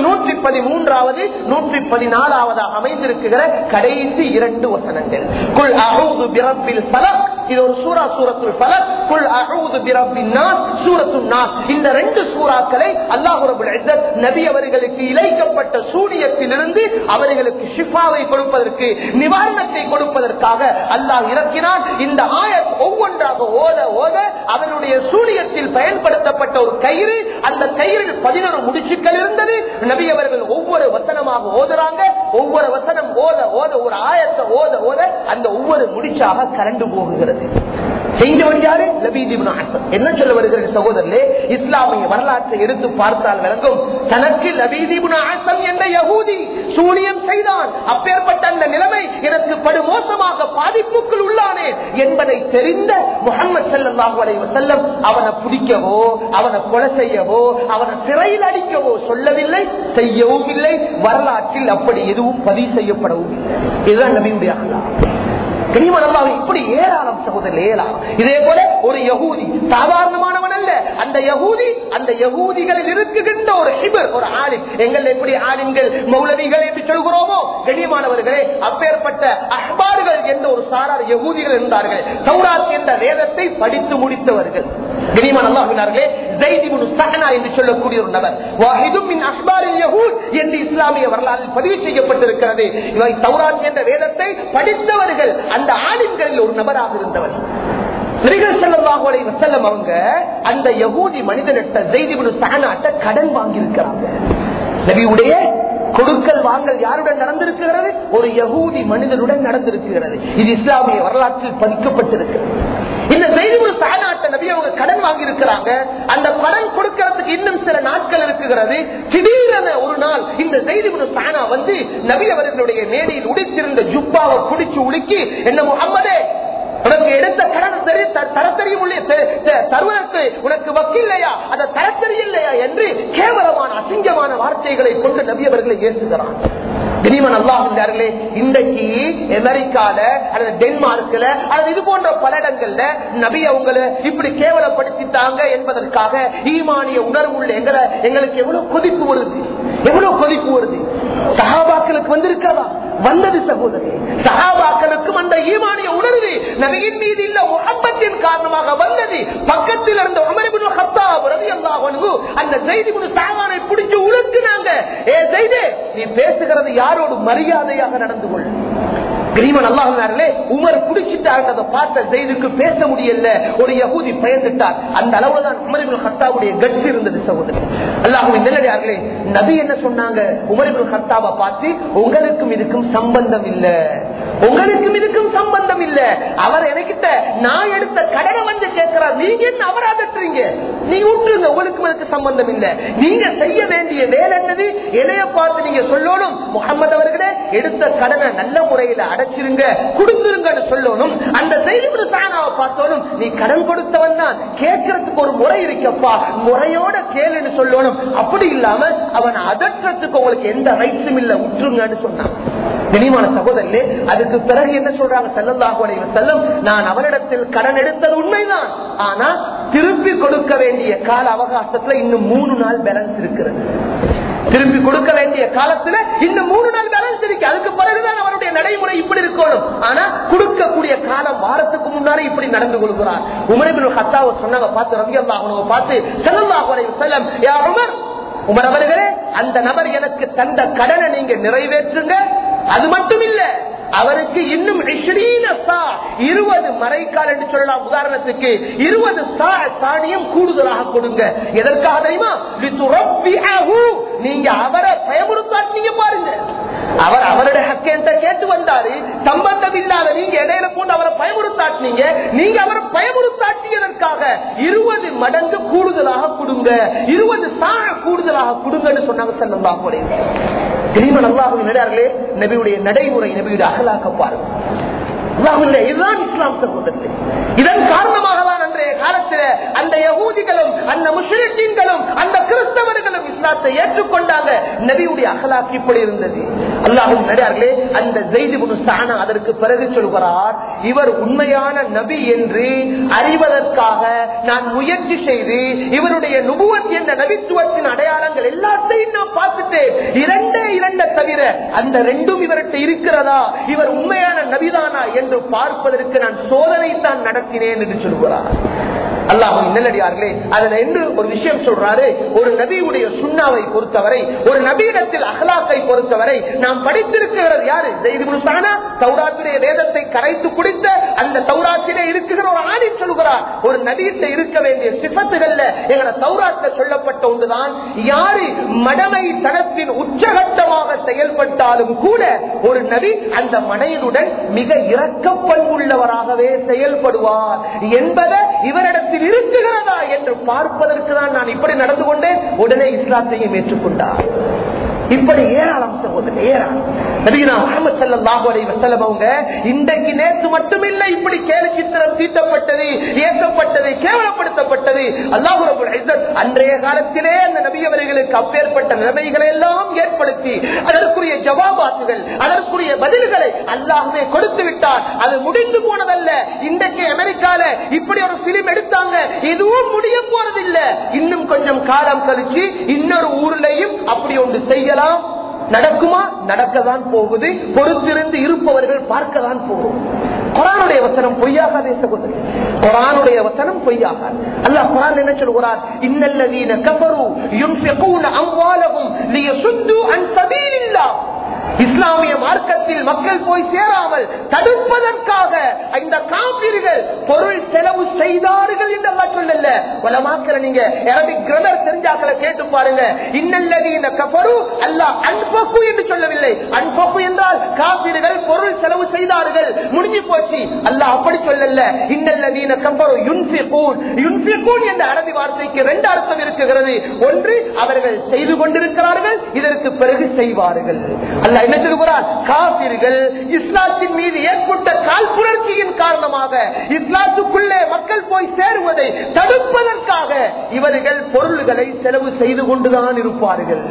நூற்றி பதிமூன்றாவது நூற்றி பதினாலாவதாக அமைந்திருக்கிற கடைசி இரண்டு வசனங்கள். குல் அஊது பிரப்பில் ஃபலக். இது ஒரு சூரா சூரத்துல் ஃபலக். குல் அஊது பிரப்பின் நாஸ் இந்த ரெண்டு சூறாக்களை அல்லாஹுரபுல் இஸ்ஸத் நபி அவர்களுக்கு இழைக்கப்பட்ட சூரியத்திலிருந்து அவர்களுக்கு ஷிஃபாவை கொடுப்பதற்கு நிவாரணத்தை கொடுப்பதற்காக அல்லாஹ் இறக்கினான். இந்த ஆய ஒவ்வொன்றாக ஓத ஓத அவருடைய சூரியத்தில் பயன்படுத்தப்பட்ட ஒரு கயிறு அந்த கயிறில் பதினொரு முடிச்சுக்கள் இருந்தது. நபி அவர்கள் ஒவ்வொரு வசனமாக ஓதுறாங்க. ஒவ்வொரு வசனம் ஓத ஓத ஒரு ஆயத்தை ஓத ஓத அந்த ஒவ்வொரு முடிச்சாக கரண்டு போகுகிறது. செய்தவன் யாரு? லபீதிபின் ஹசன். என்ன சொல்ல வருகிற சகோதரர்களே? இஸ்லாமிய வரலாற்றை எடுத்து பார்த்தால் விளங்கும். தனக்கு லபீதிபின் ஹசன் என்ற யகூதி சூனியம் செய்தான். அப்பேற்பட்ட அந்த நிலைமை எனக்கு படுமோசமாக பாதிப்புக்குள் உள்ளானே என்பதை தெரிந்த முகமது செல்லாஹு அலைஹி வஸல்லம் அவனை பிடிக்கவோ அவனை கொலை செய்யவோ அவனை சிறையில் அடிக்கவோ சொல்லவில்லை செய்யவும் இல்லை வரலாற்றில் அப்படி எதுவும் பதிவு செய்யப்படவும் இல்லை. இதுதான் நபியுடைய கனிமன் அல்லாஹ்? இப்படி ஏராளம் சகோதரர் ஏராளம். இதே போல ஒரு யகூதி சாதாரணமானவன் அல்ல. அந்த யகூதி அந்த யகூதிகளில் இருக்குகின்ற ஒரு ஹிபர் ஒரு ஆலிம். எங்கள் எப்படி ஆலிம்கள் மௌலவிகள் என்று சொல்கிறோமோ? கனியமானவர்களே அப்பேற்பட்ட அஹ்பார்கள் என்ற ஒரு சாரார் யகூதிகள் இருந்தார்கள் சௌராத் என்ற வேதத்தை படித்து முடித்தவர்கள். கனிமான் அல்லாஹினார்களே என்று சொல்லக்கூடிய ஒரு நபர் அஹ்பாரில் யஹூத் என்று இஸ்லாமிய வரலாற்றில் பதிவு செய்யப்பட்டிருக்கிறது. இவை தௌராத் என்ற வேதத்தை படித்தவர்கள் அந்த ஆலிம்களில் ஒரு நபராக இருந்தவர். அவங்க அந்த யகூதி மனிதனிட்ட கடன் வாங்கி இருக்கிறாங்க நபியுடைய கொடுக்கல் வாங்கல் யாருடன் நடந்திருக்கிறது? ஒரு யகூதி மனிதனுடன் நடந்திருக்கிறது. இது இஸ்லாமிய வரலாற்றில் பதிக்கப்பட்டிருக்கிறது இந்த செய்திபுல் சாநாட்ட நபி அவங்க கடன் வாங்கி இருக்கிறாங்க அந்த கடன் கொடுக்கறதுக்கு இன்னும் சில நாட்கள் இருக்குகிறது. திடீரென ஒரு நாள் இந்த செய்திபுல் சானா வந்து நபி அவர்களுடைய மேடையில் உடைத்திருந்த ஜுப்பாவை பிடிச்சு உலுக்கி என்ன முகம்மதே உனக்கு எடுத்த கடன் தெரியும் த- தரத்தெரியும் தருவதற்கு உனக்கு வக்கில்லையா? அதை தரத்தெரியலையா என்று கேவலமான அசிங்கமான வார்த்தைகளை கொண்டு நபி அவர்களை ஏசுகிறான் கனிமன் அல்லாஹார்களே இன்றைக்கு அமெரிக்கால அல்லது டென்மார்க்ல அல்லது இது போன்ற பல இடங்கள்ல நபி அவங்களை இப்படி கேவலப்படுத்திட்டாங்க என்பதற்காக ஈமானிய உணர்வு உள்ள எங்களை எங்களுக்கு எவ்வளவு கொதிப்பு வருது? எவ்வளவு கொதிப்பு வருது? சகாபாக்களுக்கு வந்திருக்கதான் வந்தது சகோதரி. சகாபாக்களுக்கும் அந்த ஈமானிய உணர்வு நபியின் மீது இல்ல முகப்பத்தின் காரணமாக வந்தது பக்கத்தில் இருந்த உமரிபுன் ஹத்தா ரலியல்லாஹு அன்ஹு அந்த ஜெய்திபுன் சாவானை பிடிச்சு உழுக்குனாங்க ஏ செய்தே நீ பேசுகிறது யாரோடு மரியாதையாக நடந்து கொள். கிரீமன் அல்லாஹே உமர் குடிச்சிட்டாங்க பார்த்த செய்திக்கு பேச முடியல. ஒரு யகூதி பயந்துட்டார். அந்த அளவுல தான் உமரிபுல் ஹத்தாவுடைய கட்சி இருந்தது சகோதரி. அல்லாஹுவின் நெல்லடியார்களே நபி என்ன சொன்னாங்க? உமரிபுல் ஹத்தாவை பார்த்து உங்களுக்கும் இதுக்கும் சம்பந்தம் இல்ல. உங்களுக்கும் இதுக்கும் சம்பந்தம் இல்ல. அவர் எனக்கிட்ட நான் எடுத்த கடனை வந்து கேட்கிறார். நீங்க என்ன அபராதத்துறீங்க? நீ விட்டுருங்க. உங்களுக்கும் இதுக்கு சம்பந்தம் இல்ல. நீங்க செய்ய வேண்டிய வேலை என்னது? என்னைய பார்த்து நீங்க சொல்லணும். முகமது அவர்களே எடுத்த கடனை நல்ல முறையில அடைச்சிருங்க கொடுத்துருங்கன்னு சொல்லணும். அந்த செய்தி தானாவை பார்த்தோனும் நீ கடன் கொடுத்தவன் தான் கேட்கறதுக்கு ஒரு முறை இருக்கப்பா முறையோட கேளுன்னு சொல்லணும். அப்படி இல்லாம அவன் அதற்றத்துக்கு உங்களுக்கு எந்த ரைட்ஸும் இல்ல விட்டுருங்கன்னு சொன்னான். கனிமான சகோதரே அதுக்கு பிறகு என்ன சொல்றாங்க? செல்லந்தாக செல்லம் நான் அவரிடத்தில் கடன் எடுத்தது உண்மைதான். ஆனா திருப்பி கொடுக்க வேண்டிய கால அவகாசத்துல இன்னும் மூணு நாள் பேலன்ஸ் இருக்கிறது. திரும்பி கொடுக்க வேண்டிய காலத்துல இந்த மூணு நாள் பேலன்ஸ் இருக்கு. அதுக்கு பிறகுதான் அவருடைய நடைமுறை இப்படி இருக்கணும். ஆனா கொடுக்கக்கூடிய காலம் வாரத்துக்கு முன்னாடி இப்படி நடந்து கொள்கிறார். உமரபின் ஹத்தாவை சொன்னாங்க பார்த்து ரவி அல்லாஹ் பார்த்து செல்லல்லாஹ் செல்லம் யா உமர்! உமர் அவர்களே அந்த நபர் எனக்கு தந்த கடனை நீங்க நிறைவேற்றுங்க. அது மட்டும் இல்ல அவருக்கு இன்னும் இருபது மறைக்கால் என்று சொல்லலாம். உதாரணத்துக்கு இருபது தானியம் கூடுதலாக கொடுங்க. எதற்காக தெரியுமா? நீங்க அவரை பயமுறுத்தாட்டீங்க பாருங்க. அவர் அவருடைய ஹக்கேட்ட கேட்டு வந்தாரு. சம்பந்தம் இல்லாத நீங்க இடையில போட்டு அவரை பயமுறுத்தாட்டினீங்க நீங்க அவரை பயமுறுத்தாட்டியதற்காக இருபது மடங்கு கூடுதலாக கொடுங்க. இருபது சாக கூடுதலாக கொடுங்கன்னு சொன்னாங்க செல்லம்பா போலே தெரியுமா நல்லாவும் நடார்களே நபியுடைய நடைமுறை நபியுடைய அகலாக்க பாருங்க இதுதான் இஸ்லாம் சகோதரத்தை இதன் காரணமாக காலத்தில் அந்த யகூதிகளும் அந்த முஸ்லிம்களும் அந்த கிறிஸ்தவர்களும் இஸ்லாத்தை ஏற்றுக்கொண்டாங்க. நபியுடைய அகலாக்கி இப்படி இருந்தது. அல்லாஹும் நடிகார்களே அந்த செய்தி சாணா அதற்கு பிறகு சொல்கிறார் இவர் உண்மையான நபி என்று அறிவதற்காக நான் முயற்சி செய்து இவருடைய நுபுவத் என்ற நபித்துவத்தின் அடையாளங்கள் எல்லாத்தையும் நான் பார்த்துட்டு இரண்டே இரண்ட தவிர அந்த ரெண்டும் இவர்கிட்ட இருக்கிறதா? இவர் உண்மையான நபிதானா? என்று பார்ப்பதற்கு நான் சோதனை தான் நடத்தினேன் என்று சொல்கிறார். அல்லாஹும் நல்லடியார்களே அதுல என்று ஒரு விஷயம் சொல்றாரு. ஒரு நபியுடைய சுண்ணாவை பொறுத்தவரை ஒரு நபியிடத்தில் அகலாக்கை பொறுத்தவரை நாம் படித்திருக்கிறது யாரு? செய்தி சௌராத்திரிய வேதத்தை கரைத்து குடித்த அந்த சௌராத்திரே இருக்கிற ஒரு ஆணி சொல்கிறார் ஒரு நபியிட்ட இருக்க வேண்டிய சிபத்துகள்ல எங்களை சௌராத்திர சொல்லப்பட்ட ஒன்றுதான். யாரு மடமை தனத்தின் உச்சகட்டமாக செயல்பட்டாலும் கூட ஒரு நபி அந்த மனையுடன் மிக இரக்கப்பண்புள்ளவராகவே செயல்படுவார் என்பதை இவரிடத்தில் இருக்கிறதா என்று பார்ப்பதற்கு தான் நான் இப்படி நடந்து கொண்டேன். உடனே இஸ்லாத்தையும் ஏற்றுக்கொண்டார். இப்படி ஏராளம் சகோதரர் ஏராளம். நபினா முகமது ஸல்லல்லாஹு அலைஹி வஸல்லம் அவங்க இன்றைக்கு நேற்று மட்டுமில்லை இப்படி கேலி சித்திரம் தீட்டப்பட்டது ஏற்கப்பட்டது கேவலப்படுத்தப்பட்டது. அல்லாஹு அன்றைய காலத்திலே அந்த நபியவர்களுக்கு அப்பேற்பட்ட நிலைமைகளை எல்லாம் ஏற்படுத்தி அதற்குரிய ஜவாபாத்துகள் அதற்குரிய பதில்களை அல்லாஹ்வே கொடுத்து விட்டார். அது முடிந்து போனதல்ல. இன்றைக்கு அமெரிக்கால இப்படி ஒரு பிலிம் எடுத்தாங்க. இதுவும் முடிய போறதில்லை. இன்னும் கொஞ்சம் காலம் கழிச்சு இன்னொரு ஊர்லயும் அப்படி ஒன்று செய்யலாம். நடக்குமா? நடக்கதான் போகுது. பொறுத்திருந்து இருப்பவர்கள் பார்க்கதான் போகும். குரானுடைய வசனம் பொய்யாகாதே சகோதரி குரானுடைய வசனம் பொய்யாகாது அல்லாஹ் குரான் என்ன சொல்கிறார் இன்னல்லதீன கபரு யுன்ஃபிகூன அம்வாலஹும் லியசுத்து அன் சபீலில்லாஹ். இஸ்லாமிய மார்க்கத்தில் மக்கள் போய் சேராமல் தடுப்பதற்காக இந்த காப்பீர்கள் பொருள் செலவு செய்தார்கள் என்று சொல்லல. வளமாக்கல நீங்க அரபிக் கிரமர் தெரிஞ்சாக்களை கேட்டு பாருங்க. இன்னல்லது இந்த கபரு அல்ல அன்பப்பு என்று சொல்லவில்லை. அன்பப்பு என்றால் காப்பீர்கள் பொருள் செலவு செய்தார்கள். முடிஞ்சு போச்சு. அல்ல அப்படி சொல்லல. இந்த கபரு யுன்பிகூன் யுன்பிகூன் என்ற அரபி வார்த்தைக்கு ரெண்டு அர்த்தம் இருக்குகிறது ஒன்று அவர்கள் செய்து கொண்டிருக்கிறார்கள். இதற்கு பிறகு செய்வார்கள். அல்ல என்ன சொல்கிறார் காபிர்கள் இஸ்லாத்தின் மீது ஏற்பட்ட கால்புரட்சியின் காரணமாக இஸ்லாத்துக்குள்ளே மக்கள் போய் சேருவதை தடுப்பதற்காக இவர்கள் பொருள்களை செலவு செய்து கொண்டுதான் இருப்பார்கள்.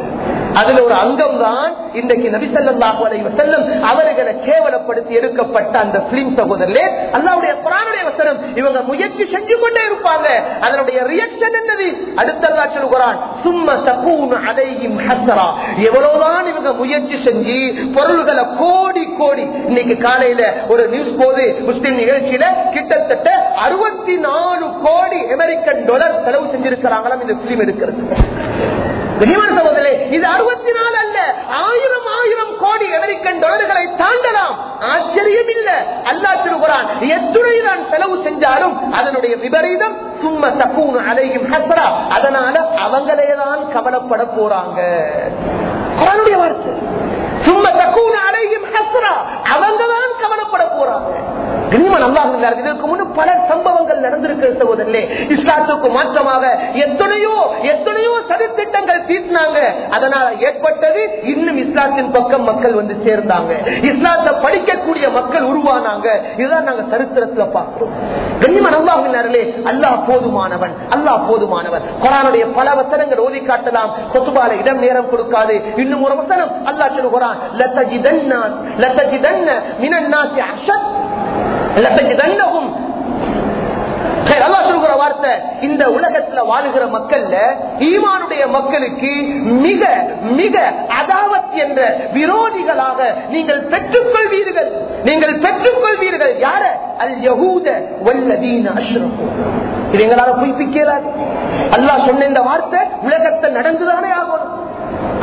அதுல ஒரு அங்கம் தான் இன்றைக்கு நபிசல்லாஹு அலைஹி செல்லும் அவர்களை கேவலப்படுத்தி எடுக்கப்பட்ட அந்த பிலிம் சகோதரே அல்லாவுடைய புராணுடைய வசனம். இவங்க முயற்சி செஞ்சு கொண்டே இருப்பாங்க. அதனுடைய ரியாக்ஷன் என்னது? அடுத்தல்லா சொல்கிறான் சும்மா தப்பூன் அதையும் ஹசரா. எவ்வளவுதான் இவங்க முயற்சி செஞ்சு பொருள்களை கோடி கோடி. இன்னைக்கு காலையில ஒரு நியூஸ் போது முஸ்லிம் நிகழ்ச்சியில கிட்டத்தட்ட அறுபத்தி நாலு கோடி அமெரிக்கன் டாலர் செலவு செஞ்சிருக்கிறாங்களாம் இந்த பிலிம் எடுக்கிறது இது அறுபத்தி நாலு அல்ல. ஆயிரம் ஆயிரம் கோடி அமெரிக்கன் டாலர்களை தாண்டலாம். ஆச்சரியம் இல்ல அல்லா திருக்குறான் எத்துணை நான் செலவு செஞ்சாலும் அதனுடைய விபரீதம் சும்மா தப்பூன் அலையும் ஹசரா அதனால அவங்களே தான் கவலைப்பட போறாங்க. வார்த்தை. சும்மா தக்கூன அலையும் ஹசரா அவங்கதான் கவலைப்பட போறாங்க. கனிமன் அல்லாஹ் இதற்கு முன்னு பல சம்பவங்கள் நடந்திருக்கு சகோதரர்களே. இஸ்லாத்துக்கு மாற்றமாக எத்தனையோ எத்தனையோ சதித்திட்டங்கள் தீட்டினாங்க. அதனால ஏற்பட்டது இன்னும் இஸ்லாத்தின் பக்கம் மக்கள் வந்து சேர்ந்தாங்க. இஸ்லாத்தை படிக்கக்கூடிய மக்கள் உருவானாங்க. இதுதான் நாங்க சரித்திரத்துல பார்க்கிறோம். கண்ணிமன் அல்லாஹினார்களே அல்லாஹ் போதுமானவன் அல்லாஹ் போதுமானவன். குரானுடைய பல வசனங்கள் ஓதி காட்டலாம். கொத்துபால இடம் நேரம் கொடுக்காது. இன்னும் ஒரு வசனம் அல்லாஹ் சொல்லுகிறான் வார்த்தை இந்த உலகத்துல வாழ்கிற மக்கள்ல ஈமானுடைய மக்களுக்கு மிக மிக அதாவத் என்ற விரோதிகளாக நீங்கள் பெற்றுக்கொள்வீர்கள். நீங்கள் பெற்றுக்கொள்வீர்கள். யார? அல் யகூத வல்லதீன இது எங்களால புய்ப்பிக்கலாது அல்லா சொன்ன இந்த வார்த்தை உலகத்தை நடந்துதானே ஆகணும்.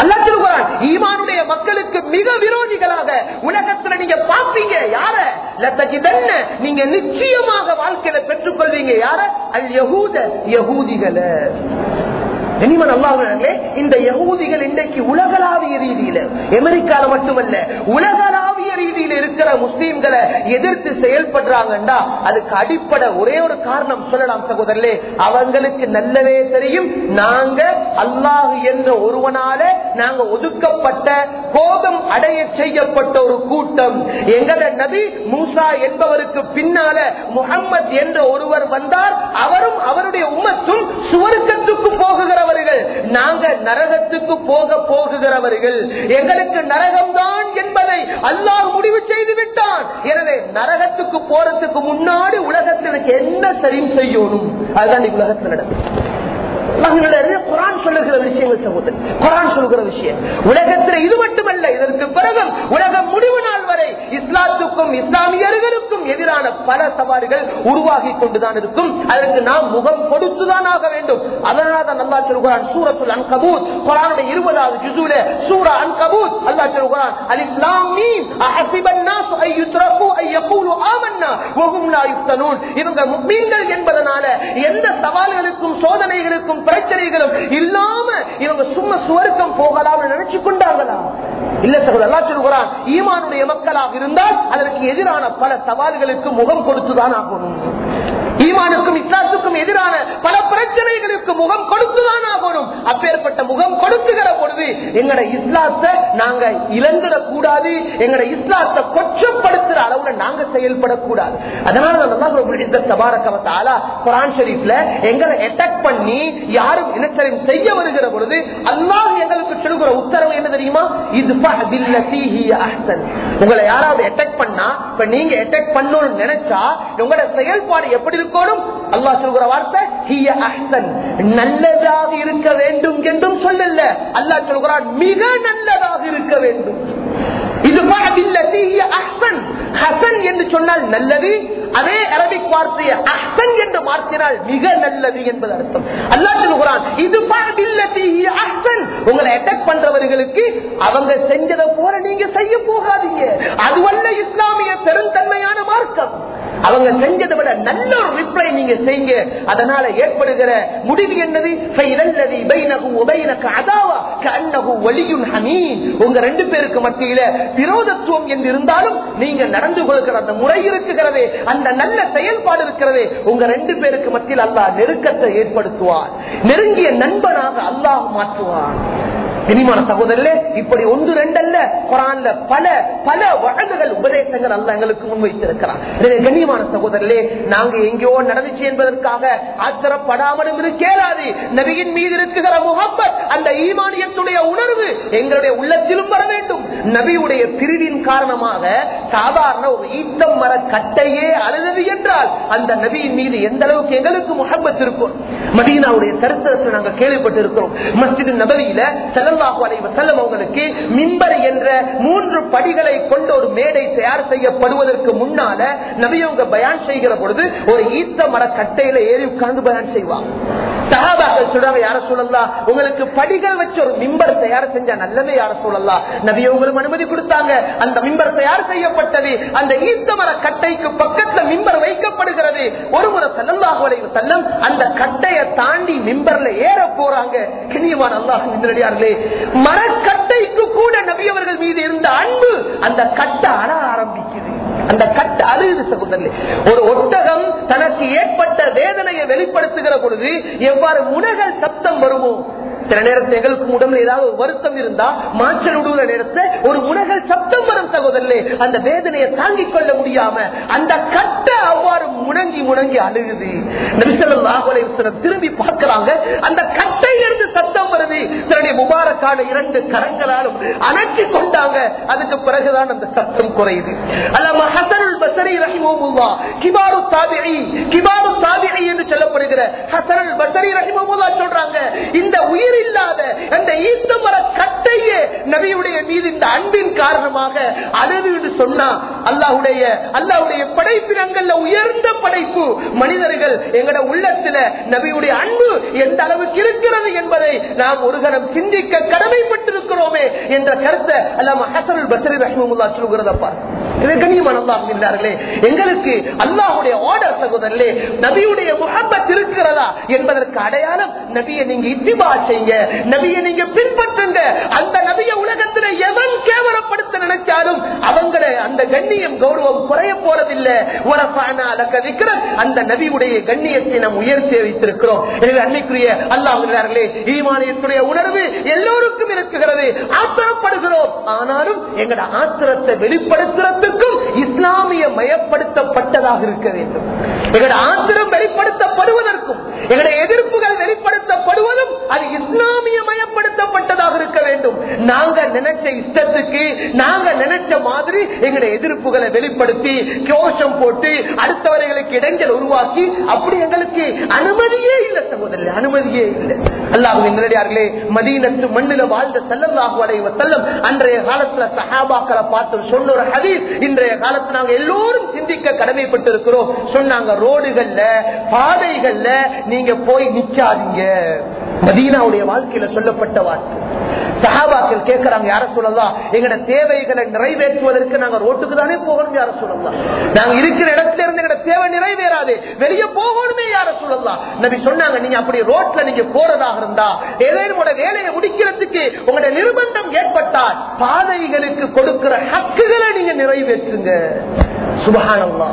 அல்லா சொல்லுகிறான் ஈமானுடைய மக்களுக்கு மிக விரோதிகளாக உலகத்துல நீங்க பாப்பீங்க யார? லத்தஜிதன்ன. நீங்க நிச்சயமாக வாழ்க்கையில பெற்றுக்கொள்வீங்க யார? அல் யகூத யகூதிகளை கனிமன் அல்லாஹே இந்த யகூதிகள் இன்றைக்கு உலகளாவிய ரீதியில அமெரிக்கால மட்டுமல்ல உலக ரீதியில் இருக்கிற முஸ்லீம்களை எதிர்த்து செயல்படுறாங்கன்னா அதுக்கு அடிப்படை ஒரே ஒரு காரணம் சொல்லலாம் சகோதரர்களே. அவங்களுக்கு நல்லவே தெரியும். நாங்க அல்லாஹ் என்ற ஒருவனால நாங்க ஒதுக்கப்பட்ட கோபம் அடைய செய்யப்பட்ட ஒரு கூட்டம். எங்கட நபி மூசா என்பவருக்கு பின்னால முகம்மது என்ற ஒருவர் வந்தார். அவரும் அவருடைய உம்மத்தும் சுவர்க்கத்துக்கு போகுகிறவர்கள். நாங்க நரகத்துக்கு போக போகுகிறவர்கள். எங்களுக்கு நரகம்தான் என்பதை அல்லாஹ் முடிவு செய்து விட்டான். எனவே நரகத்துக்கு போறதுக்கு முன்னாடி உலகத்திற்கு என்ன சரி செய்யணும்? அதுதான் உலகத்தில் நடக்கும் குரான் சொல்லுகிற விஷயங்கள் சகோதரன் குரான் சொல்லுகிற விஷயம். உலகத்தில் இது மட்டுமல்ல இதற்கு பிறகு உலகம் முடிவு நாள் வரை இஸ்லாத்துக்கும் இஸ்லாமியர்களுக்கும் எதிரான பல சவால்கள் உருவாகி கொண்டுதான் இருக்கும். அதற்கு நாம் முகம் கொடுத்துதான் ஆக வேண்டும். அதனால தான் நல்லா சொல்கிறான் சூரத்துல் அன்கபூத். குரானுடைய இருபதாவது ஜுசூல சூரா அன்கபூத். அல்லா சொல்கிறான் அல் இஸ்லாமீன் அஹசிபன் நாஸ் ஐ யுத்ரகு ஐ யகூலு ஆமன்னா வஹும் லா இவங்க முஃமின்கள் என்பதனால எந்த சவால்களுக்கும் சோதனைகளுக்கும் பிரச்சனைகளும் இல்லாம இவங்க சும்மா சுவர்க்கம் போகலாம் நினைச்சு கொண்டாங்களா இல்ல சகோதரர் அல்லா சொல்கிறான் ஈமானுடைய மக்களாக இருந்தால் அதற்கு எதிரான பல சவால்களுக்கு முகம் கொடுத்துதான் ஆகணும். ஈமானுக்கும் இஸ்லாத்துக்கும் எதிரான பல பிரச்சனைகளுக்கு முகம் கொடுத்துதான் ஆகணும் அப்பேற்பட்ட முகம் கொடுத்துகிற பொழுது எங்கட இஸ்லாத்தை நாங்க இழந்துடக் கூடாது எங்கட இஸ்லாத்தை கொச்சப்படுத்துற அளவுல நாங்க செயல்படக்கூடாது. அதனால தபாரக்கவத்தாலா குரான் ஷெரீப்ல எங்களை அட்டாக் பண்ணி யாரும் இனச்சரின் செய்ய வருகிற பொழுது அல்லாஹ் எங்களுக்கு சொல்கிற உத்தரவு என்ன தெரியுமா? இது உங்களை யாராவது அட்டாக் பண்ணா இப்ப நீங்க அட்டாக் பண்ணணும்னு நினைச்சா உங்களோட செயல்பாடு எப்படி இருக்கணும் அல்லா சொல்கிற வார்த்தை ஹிய அஹ்சன். நல்லதாக இருக்க வேண்டும் என்றும் சொல்லல. அல்லா சொல்கிறான் மிக நல்லதாக இருக்க வேண்டும். இது ஹசன் என்று சொன்னால் நல்லது. அதே அரபிக் வார்த்தையை அஹ்சன் என்று மாற்றினால் மிக நல்லது என்பது அர்த்தம். அல்லா சொல்லுகிறான் இது அஹ்சன். உங்களை அட்டாக் பண்றவர்களுக்கு அவங்க செஞ்சதை போல நீங்க செய்ய போகாதீங்க. அதுவல்ல இஸ்லாமிய பெருந்தன்மையான மார்க்கம். அவங்க செஞ்சதை விட நல்ல ஒரு ரிப்ளை நீங்க செய்யுங்க. அதனால ஏற்படுகிற முடிவு என்னது? உங்க ரெண்டு பேருக்கு மத்தியில விரோதத்துவம் என்று இருந்தாலும் நீங்க நடந்து கொள்கிற அந்த முறை இருக்குகிறதே அந்த நல்ல செயல்பாடு இருக்கிறதே உங்க ரெண்டு பேருக்கு மத்தியில் அல்லாஹ் நெருக்கத்தை ஏற்படுத்துவார். நெருங்கிய நண்பனாக அல்லாஹ் மாற்றுவார் இனிமான சகோதரர்களே இப்படி ஒன்று ரெண்டல்ல குரான்ல பல பல வழங்குகள் உபதேசங்கள் அல்ல எங்களுக்கு முன்வைத்திருக்கிறார் கண்ணியமான சகோதரர்களே நாங்க எங்கேயோ நடந்துச்சு என்பதற்காக ஆத்திரப்படாமலும் இருக்கேலாது நபியின் மீது இருக்குகிற முகப்பத் அந்த ஈமானியத்துடைய உணர்வு எங்களுடைய உள்ளத்திலும் வர வேண்டும். நபியுடைய பிரிவின் காரணமாக சாதாரண ஒரு ஈத்தம் மர கட்டையே அழுதது என்றால் அந்த நபியின் மீது எந்த அளவுக்கு எங்களுக்கு முகப்பத் இருக்கும்? மதீனாவுடைய சரித்திரத்தை நாங்கள் கேள்விப்பட்டிருக்கிறோம். மஸ்ஜித் நபரியில செல்லல்லாஹு அலைஹி வஸல்லம் அவங்களுக்கு மிம்பர் என்ற மூன்று படிகளை கொண்ட ஒரு மேடை தயார் செய்யப்படுவதற்கு முன்னால நபி அவங்க பயான் செய்கிற பொழுது ஒரு ஈத்த மர கட்டையில ஏறி உட்கார்ந்து பயான் செய்வாங்க. சகாபாக்கள் சொல்றாங்க யார சொல்லலாம் உங்களுக்கு படிகள் வச்சு ஒரு மிம்பர் தயார் செஞ்சா நல்லவே யார சொல்லலாம் நபி உங்களுக்கு அனுமதி கொடுத்தாங்க. அந்த மிம்பர் தயார் செய்யப்பட்டது அந்த ஈத்த மர கட்டைக்கு பக்கத்துல மிம்பர் வைக்கப்படுகிறது. ஒரு முறை செல்லல்லாஹு செல்லம் அந்த கட்டையை தாண்டி மிம்பர்ல ஏற போறாங்க. கிணியமான அல்லாஹ் நின்றடியார்களே. மரக்கட்டைக்கு கூட நபி அவர்கள் மீது இருந்த அன்பு அந்த கட்டை அற ஆரம்பிக்குது. அந்த கட்ட அழுது சகோதரர்களே. ஒரு ஒட்டகம் தனக்கு ஏற்பட்ட வேதனையை வெளிப்படுத்துகிற பொழுது எவ்வாறு முனைகள் சப்தம் வருமோ? சில நேரத்தில் எங்களுக்கு உடம்புல ஏதாவது ஒரு வருத்தம் இருந்தா மாற்றல் விடுகிற நேரத்தை ஒரு உலகில் சப்தம் வரும் சகோதரர்களே அந்த வேதனையை தாங்கிக் கொள்ள முடியாம அந்த கட்ட அவ்வாறு முணங்கி முணங்கி அழுகுது. திரும்பி பார்க்கிறாங்க அந்த கட்டை கட்டையிலிருந்து சத்தம் வருது. தன்னுடைய முபாரக்கான இரண்டு கரங்களாலும் அணைச்சி கொண்டாங்க. அதுக்கு பிறகுதான் அந்த சத்தம் குறையுது. அல்லாம ஹசனுல் பசரி ரஹிமோமுல்லா கிபாரு தாபிரி கிபாரு தாபிரி என்று சொல்லப்படுகிற ஹசனுல் பசரி ரஹிமோமுல்லா சொல்றாங்க இந்த உயிர் இல்லாத அந்த ஈத்தமர கட்டையே நபியுடைய மீது இந்த அன்பின் காரணமாக அழுது சொன்னா அல்லாஹுடைய அல்லாஹ்வுடைய படைப்பினங்கள்ல உயர்ந்த படைப்பு மனிதர்கள் எங்கட உள்ளத்துல நபியுடைய அன்பு எந்த அளவுக்கு இருக்கிறது என்பதை நாம் ஒரு கணம் சிந்திக்க கடமைப்பட்டிருக்கிறோமே என்ற கருத்தை அல்லாம ஹசன் பசரி ரஹ்மமுல்லா சொல்கிறத எங்களுக்கு அல்லாஹுடைய ஆர்டர் சகோதரர்களே நபியுடைய முகப்பத் இருக்கிறதா என்பதற்கு அடையாளம் நபியை நீங்க இத்திபா செய்யுங்க நபியை நீங்க பின்பற்றுங்க. அந்த நபிய உலகத்துல எவன் கேவலப்படுத்த நினைச்சாலும் அவங்கள அந்த கண்ணியம் கௌரவம் குறைய போறதில்லை. அந்த நபியுடைய கண்ணியத்தை நாம் உயர்த்தி வைத்திருக்கிறோம். எனவே அன்னைக்குரிய அல்லாஹர்களே ஈமானியத்துடைய உணர்வு எல்லோருக்கும் இருக்குகிறது ஆத்திரப்படுகிறோம். ஆனாலும் எங்கட ஆத்திரத்தை வெளிப்படுத்துறதுக்கும் இஸ்லாமிய மயப்படுத்தப்பட்டதாக இருக்க வேண்டும். எங்கட ஆத்திரம் வெளிப்படுத்தப்படுவதற்கும் எங்களுடைய எதிர்ப்புகள் வெளிப்படுத்தப்படுவதும் அது இஸ்லாமிய மயப்படுத்தப்பட்டதாக இருக்க வேண்டும். நாங்க நினைச்ச இஷ்டத்துக்கு நாங்க நினைச்ச மாதிரி எங்களுடைய எதிர்ப்புகளை வெளிப்படுத்தி கோஷம் போட்டு அடுத்தவர்களுக்கு இடைஞ்சல் உருவாக்கி அப்படி எங்களுக்கு அனுமதியே இல்லை சகோதரர் அனுமதியே இல்லை. அல்லாஹுவின் நிலையார்களே மதீனத்து மண்ணில வாழ்ந்த செல்லல்லாஹு அலைவ செல்லம் அன்றைய காலத்துல சஹாபாக்களை பார்த்து சொன்ன ஒரு ஹதீஸ் இன்றைய காலத்துல நாங்க எல்லோரும் சிந்திக்க கடமைப்பட்டு இருக்கிறோம் சொன்னாங்க ரோடுகள்ல பாதைகள்ல நீங்க போய் நிக்காதீங்க. மதீனாவுடைய வாழ்க்கையில சொல்லப்பட்ட வார்த்தை. சஹாபாக்கள் கேட்கிறாங்க யார சொல்லலாம் எங்கட தேவைகளை நிறைவேற்றுவதற்கு நாங்க ரோட்டுக்கு தானே போகணும் யார சொல்லலாம் நாங்க இருக்கிற இடத்துல இருந்து எங்கட தேவை நிறைவேறாது. வெளியே போகணுமே யார சொல்லலாம் நபி சொன்னாங்க நீங்க அப்படி ரோட்ல நீங்க போறதாக இருந்தா ஏதேனும் உங்களோட வேலையை முடிக்கிறதுக்கு உங்களோட நிர்பந்தம் ஏற்பட்டால் பாதைகளுக்கு கொடுக்கிற ஹக்குகளை நீங்க நிறைவேற்றுங்க. சுபகானம்மா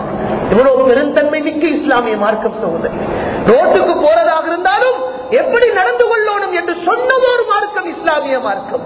இவ்வளவு பெருந்தன்மை மிக்க இஸ்லாமிய மார்க்கம் சகோதரி. ரோட்டுக்கு போறதாக இருந்தாலும் எப்படி நடந்து கொள்ளணும் என்று சொன்னது ஒரு மார்க்கம் இஸ்லாமிய மார்க்கம்.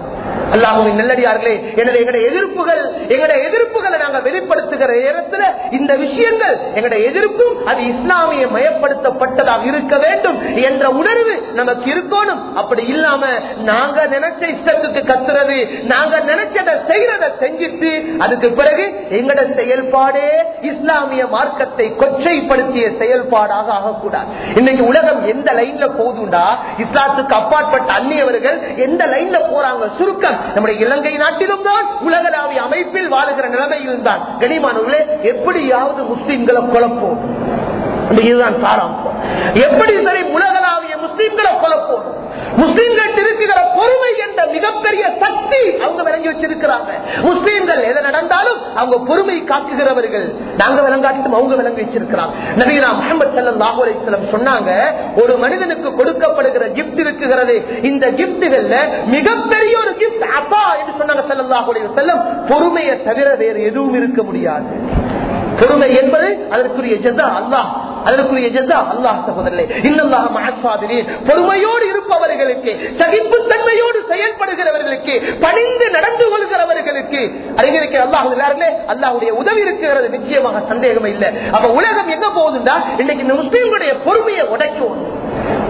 அல்லாஹுவின் நல்லடியார்களே எனவே எங்களுடைய எதிர்ப்புகள் எங்களுடைய எதிர்ப்புகளை நாங்கள் வெளிப்படுத்துகிற நேரத்தில் இந்த விஷயங்கள் எங்களுடைய எதிர்ப்பும் அது இஸ்லாமிய மயப்படுத்தப்பட்டதாக இருக்க வேண்டும் என்ற உணர்வு நமக்கு இருக்கணும். அப்படி இல்லாம நாங்க நினைச்ச இஷ்டத்துக்கு கத்துறது நாங்க நினைச்சதை செய்யறதை செஞ்சுட்டு அதுக்கு பிறகு எங்களோட செயல்பாடே இஸ்லாமிய மார்க்கத்தை கொச்சைப்படுத்திய செயல்பாடாக ஆகக்கூடாது. இன்னைக்கு உலகம் எந்த லைன்ல போதுண்டா இஸ்லாத்துக்கு அப்பாற்பட்ட அந்நியவர்கள் எந்த லைன்ல போறாங்க? சுரு சுருக்கம் நம்முடைய இலங்கை நாட்டிலும் தான் உலகளாவிய அமைப்பில் வாழுகிற நிலைமையில் தான். கனிமானவர்களே எப்படியாவது முஸ்லிம்களை குழப்போம். இதுதான் சாராம்சம். எப்படி சரி உலகளாவிய முஸ்லிம்களை குழப்போம்? முஸ்லிம்கள் இருக்கிற பொறுமை என்ற மிகப்பெரிய சக்தி அவங்க விளங்கி வச்சிருக்கிறாங்க. முஸ்லீம்கள் எதை நடந்தாலும் அவங்க பொறுமை காக்குகிறவர்கள். நாங்க விளங்காட்டும் அவங்க விளங்கி வச்சிருக்கிறாங்க. நவீனா முகமது சல்லம் நாகூரம் சொன்னாங்க ஒரு மனிதனுக்கு கொடுக்கப்படுகிற கிப்ட் இருக்குகிறது. இந்த கிப்டுகள்ல மிகப்பெரிய ஒரு கிப்ட் அப்பா என்று சொன்னாங்க செல்லம் நாகூடைய செல்லம் பொறுமையை தவிர வேறு எதுவும் இருக்க முடியாது. பொறுமை என்பது அதற்குரிய ஜெதா அல்லாஹ். அதற்குரிய ஜெதா அல்லாஹ் சகோதரே இன்னல்லாக மகசாதிரி பொறுமையோடு இருப்பவர்களுக்கு சகிப்புத்தன்மையோடு செயல்படுகிறவர்களுக்கு பணிந்து நடந்து கொள்கிறவர்களுக்கு அறிஞருக்கு அல்லாஹ் எல்லாருமே அல்லாஹுடைய உதவி இருக்கிறது. நிச்சயமாக சந்தேகம் இல்லை. அப்ப உலகம் எங்க போகுதுண்டா? இன்னைக்கு இந்த முஸ்லீம்களுடைய பொறுமையை உடைக்கும்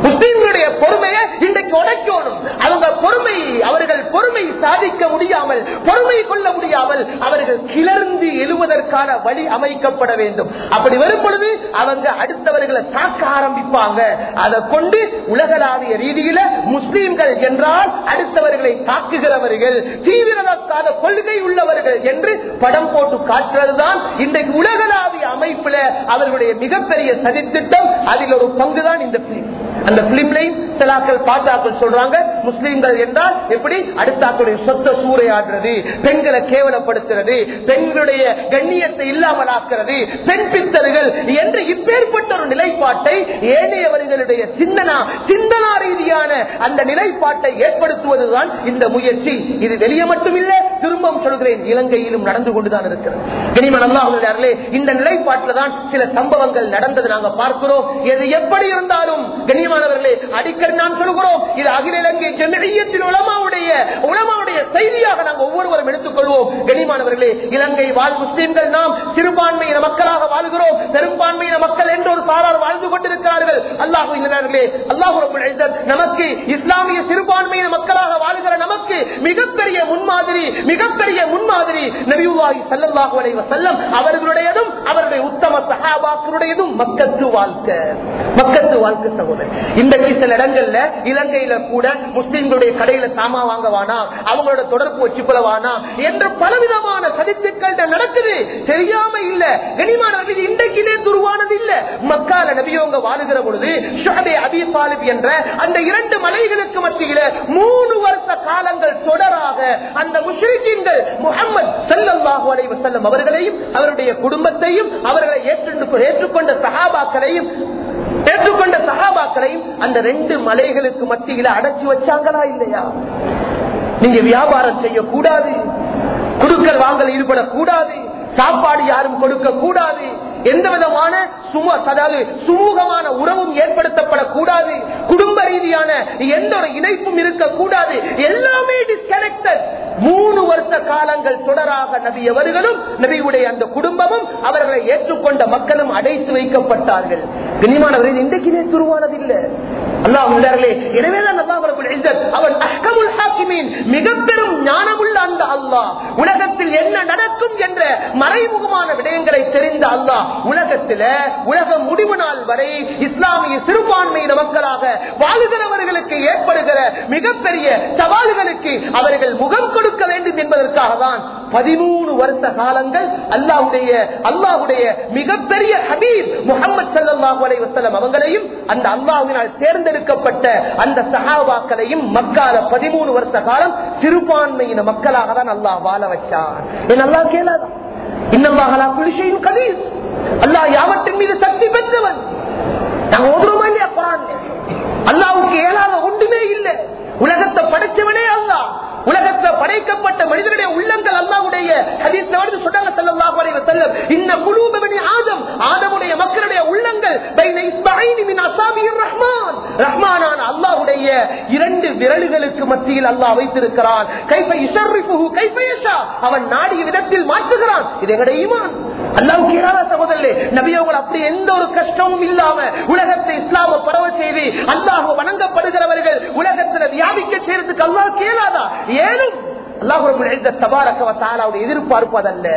முஸ்லீம்களுடைய பொறுமையை இன்றைக்கு உடைக்கணும். அவங்க பொறுமை அவர்கள் பொறுமை சாதிக்க முடியாமல் பொறுமை கொள்ள முடியாமல் அவர்கள் கிளர்ந்து எழுவதற்கான வழி அமைக்கப்பட வேண்டும். அப்படி வரும் பொழுது அவங்க அடுத்தவர்களை தாக்க ஆரம்பிப்பாங்க. அதை கொண்டு உலகளாவிய ரீதியில முஸ்லீம்கள் என்றால் அடுத்தவர்களை தாக்குகிறவர்கள் தீவிரவாத கொள்கை உள்ளவர்கள் என்று படம் போட்டு காட்டுறதுதான் இன்றைக்கு உலகளாவிய அமைப்புல அவர்களுடைய மிகப்பெரிய சதித்திட்டம். அதில் ஒரு பங்குதான் இந்த பிலிம் அந்த பிலிம்லையும் சிலாக்கள் பாட்டாக்கள் சொல்றாங்க முஸ்லீம்கள் என்றால் எப்படி? அடுத்தாக்களுடைய சொத்த சூறையாடுறது பெண்களை கேவலப்படுத்துறது பெண்களுடைய கண்ணியத்தை இல்லாமல் ஆக்கிறது பெண் பித்தர்கள் என்று இப்பேற்பட்ட ஒரு நிலைப்பாட்டை ஏனையவர்களுடைய சிந்தனா சிந்தனா ரீதியான அந்த நிலைப்பாட்டை ஏற்படுத்துவதுதான் இந்த முயற்சி. இது வெளியே மட்டுமில்லை திரும்பவும் சொல்கிறேன் இலங்கையிலும் நடந்து கொண்டுதான் இருக்கிறது. கனிமன் அல்லாஹர்களே இந்த நிலைப்பாட்டில் தான் சில சம்பவங்கள் நடந்தது நாங்க பார்க்கிறோம். எது எப்படி இருந்தாலும் கண்ணியமானவர்களே அடிக்கடி நாம் சொல்கிறோம் இது அகில இலங்கை ஜெமியத்தின் உலமாவுடைய உலமாவுடைய செய்தியாக நாங்கள் ஒவ்வொருவரும் எடுத்துக்கொள்வோம். கண்ணியமானவர்களே இலங்கை வாழ் முஸ்லீம்கள் நாம் சிறுபான்மையின மக்களாக வாழ்கிறோம். பெரும்பான்மையின மக்கள் என்று ஒரு சாரார் வாழ்ந்து கொண்டிருக்கிறார்கள். அல்லாஹு அல்லாஹூ நமக்கு இஸ்லாமிய சிறுபான்மையின மக்களாக வாழ்கிற நமக்கு மிகப்பெரிய முன்மாதிரி மிகப்பெரிய முன்மாதிரி நபியுல்லாஹி ஸல்லல்லாஹு அலைஹி வஸல்லம் அவர்களுடையதும் அவருடைய உத்தம சகாபாக்களுடையதும் மக்கத்து வாழ்க்கை மக்கத்து வாழ்க்கை சகோதரர் இன்றைக்கு சில இடங்கள்ல இலங்கையில கூட முஸ்லிம்களுடைய கடையில சாமா வாங்கவானா? அவங்களோட தொடர்பு வச்சுக்கொள்ளவானா என்று பலவிதமான சதித்துக்கள் நடக்குது. தெரியாம இல்ல. கனிமான இன்றைக்கிலே துருவானது இல்ல. மக்கால நபியோங்க வாழுகிற பொழுது ஷஹதே அபி தாலிப் என்ற அந்த இரண்டு மலைகளுக்கு மத்தியில மூணு வருஷ காலங்கள் தொடராக அந்த முஸ்லிம்கள் முகமது ஸல்லல்லாஹு செல்லும் அவர்களையும் அவருடைய குடும்பத்தையும் அவர்களை ஏற்றுக்கொண்ட சகாபாக்களையும் ஏற்றுக்கொண்ட சகாபாக்களையும் அந்த ரெண்டு மலைகளுக்கு மத்தியில அடைச்சு வச்சாங்களா இல்லையா? நீங்க வியாபாரம் செய்யக்கூடாது. குடுக்கல் வாங்கல் ஈடுபடக்கூடாது. சாப்பாடு யாரும் கொடுக்க கூடாது எந்த விதமான அதாவது சுமூகமான உறவும் ஏற்படுத்தப்படக்கூடாது. குடும்ப ரீதியான எந்த ஒரு இணைப்பும் இருக்கக்கூடாது. எல்லாமே டிஸ்கனெக்டட் மூணு வருஷ காலங்கள் தொடராக நபி அவர்களும் நபியுடைய அந்த குடும்பமும் அவர்களை ஏற்றுக்கொண்ட மக்களும் அடைத்து வைக்கப்பட்டார்கள். கண்ணியமானவர்கள் இன்றைக்குமே துருவானதில்லை அல்லாஹ் உள்ளார்களே எனவேதான் அல்லாஹ் ரப்பல் இஸ்ஸத். அவன் அஹ்கமுல் ஹாக்கிமீன் மிக பெரும் ஞானமுள்ள அந்த அல்லாஹ். உலகத்தில் என்ன நடக்கும் என்ற மறைமுகமான விடயங்களை தெரிந்த அல்லாஹ் உலகத்தில உலக முடிவு நாள் வரை இஸ்லாமிய சிறுபான்மையின மக்களாக வாழுகிறவர்களுக்கு ஏற்படுகிற மிகப்பெரிய சவால்களுக்கு அவர்கள் முகம் கொடுக்க வேண்டும் என்பதற்காக தான் பதிமூணு வருஷ காலங்கள் அல்லாஹுடைய அல்லாஹுடைய மிகப்பெரிய ஹபீப் முகமது சல்லாஹூ அலை அவங்களையும் அந்த அல்லாஹினால் தேர்ந்தெடுக்கப்பட்ட அந்த சகாபாக்களையும் மக்கால பதிமூணு வருஷ காலம் சிறுபான்மையின மக்களாக தான் அல்லாஹ் வாழ வச்சான். நல்லா கேளாதான் இன்னல்லாஹலா குலிஷையும் கதீர். அல்லாஹ் யாவற்றின் மீது சக்தி பெற்றவன்? நாங்க ஒதுருமா இல்லையா? குரான் அல்லாவுக்கு இயலாத ஒன்றுமே இல்லை. உலகத்தை படைச்சவனே அல்லாஹ். உலகத்துல படைக்கப்பட்ட மனிதனுடைய உள்ளங்கள் அல்லாவுடைய சொன்னாங்க ஸல்லல்லாஹு அலைஹி வஸல்லம் ஆதம் ஆதமுடைய மக்களுடைய உள்ளங்கள் ரஹ்மான். ரஹ்மானான அல்லாஹுடைய இரண்டு விரல்களுக்கு மத்தியில் அல்லாஹ் வைத்திருக்கிறான். கைஃப யுஷர்ரிஃபுஹு கைஃப அவன் நாடிய விதத்தில் மாற்றுகிறான். இது எங்களுடைய ஈமான். அல்லாவுக்கு ஏறாத சகோதரர்களே நபி அவங்க அப்படி எந்த ஒரு கஷ்டமும் இல்லாம உலகத்தை இஸ்லாம பரவ செய்து அல்லாஹ் வணங்கப்படுகிறவர்கள் உலகத்தில் வியாபிக்க செய்யறதுக்கு அல்லாஹ் கேளாதா? ஏனும் அல்லாஹுடைய எதிர்பார்ப்பு அதல்ல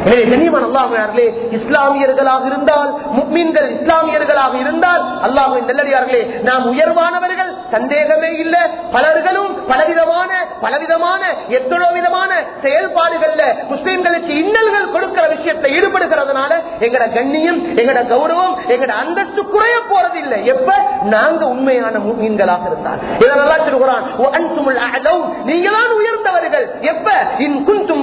எனவே கண்ணியமான அல்லாஹே இஸ்லாமியர்களாக இருந்தால் முக்மீன்கள் இஸ்லாமியர்களாக இருந்தால் அல்லாஹுவின் நல்லடியார்களே நாம் உயர்வானவர்கள் சந்தேகமே இல்லை பலர்களும் பலவிதமான பலவிதமான எத்தனோ விதமான செயல்பாடுகள்ல முஸ்லீம்களுக்கு இன்னல்கள் கொடுக்கிற விஷயத்தை ஈடுபடுகிறதுனால எங்கட கண்ணியம் எங்கட கௌரவம் எங்கட அந்தஸ்து குறைய போறது இல்லை எப்ப? நாங்க உண்மையான முக்மீன்களாக இருந்தால். இதெல்லாம் சொல்கிறான் நீங்களான் உயர்ந்தவர்கள். எப்ப? இன் குந்து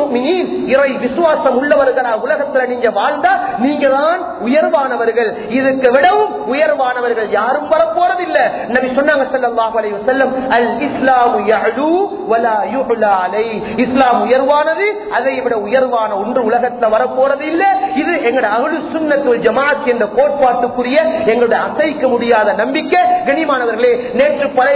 இறை விசுவாசம் உள்ளவர்களா உலகத்துல நீங்க வாழ்ந்தா நீங்க தான் உயர்வானவர்கள். இதுக்கு விடவும் உயர்வானவர்கள் யாரும் வரப்போறதில்லை நபி சொன்னாங்க ஸல்லல்லாஹு அல். இஸ்லாமு இஸ்லாம் உயர்வானது அதை விட உயர்வான ஒன்று உலகத்துல வரப்போறது இல்ல இது எங்களுடைய அகழு சுன்னத்துல் ஜமாத் என்ற கோட்பாட்டுக்குரிய எங்களுடைய அசைக்க முடியாத நம்பிக்கை. கனிமானவர்களே நேற்று பழைய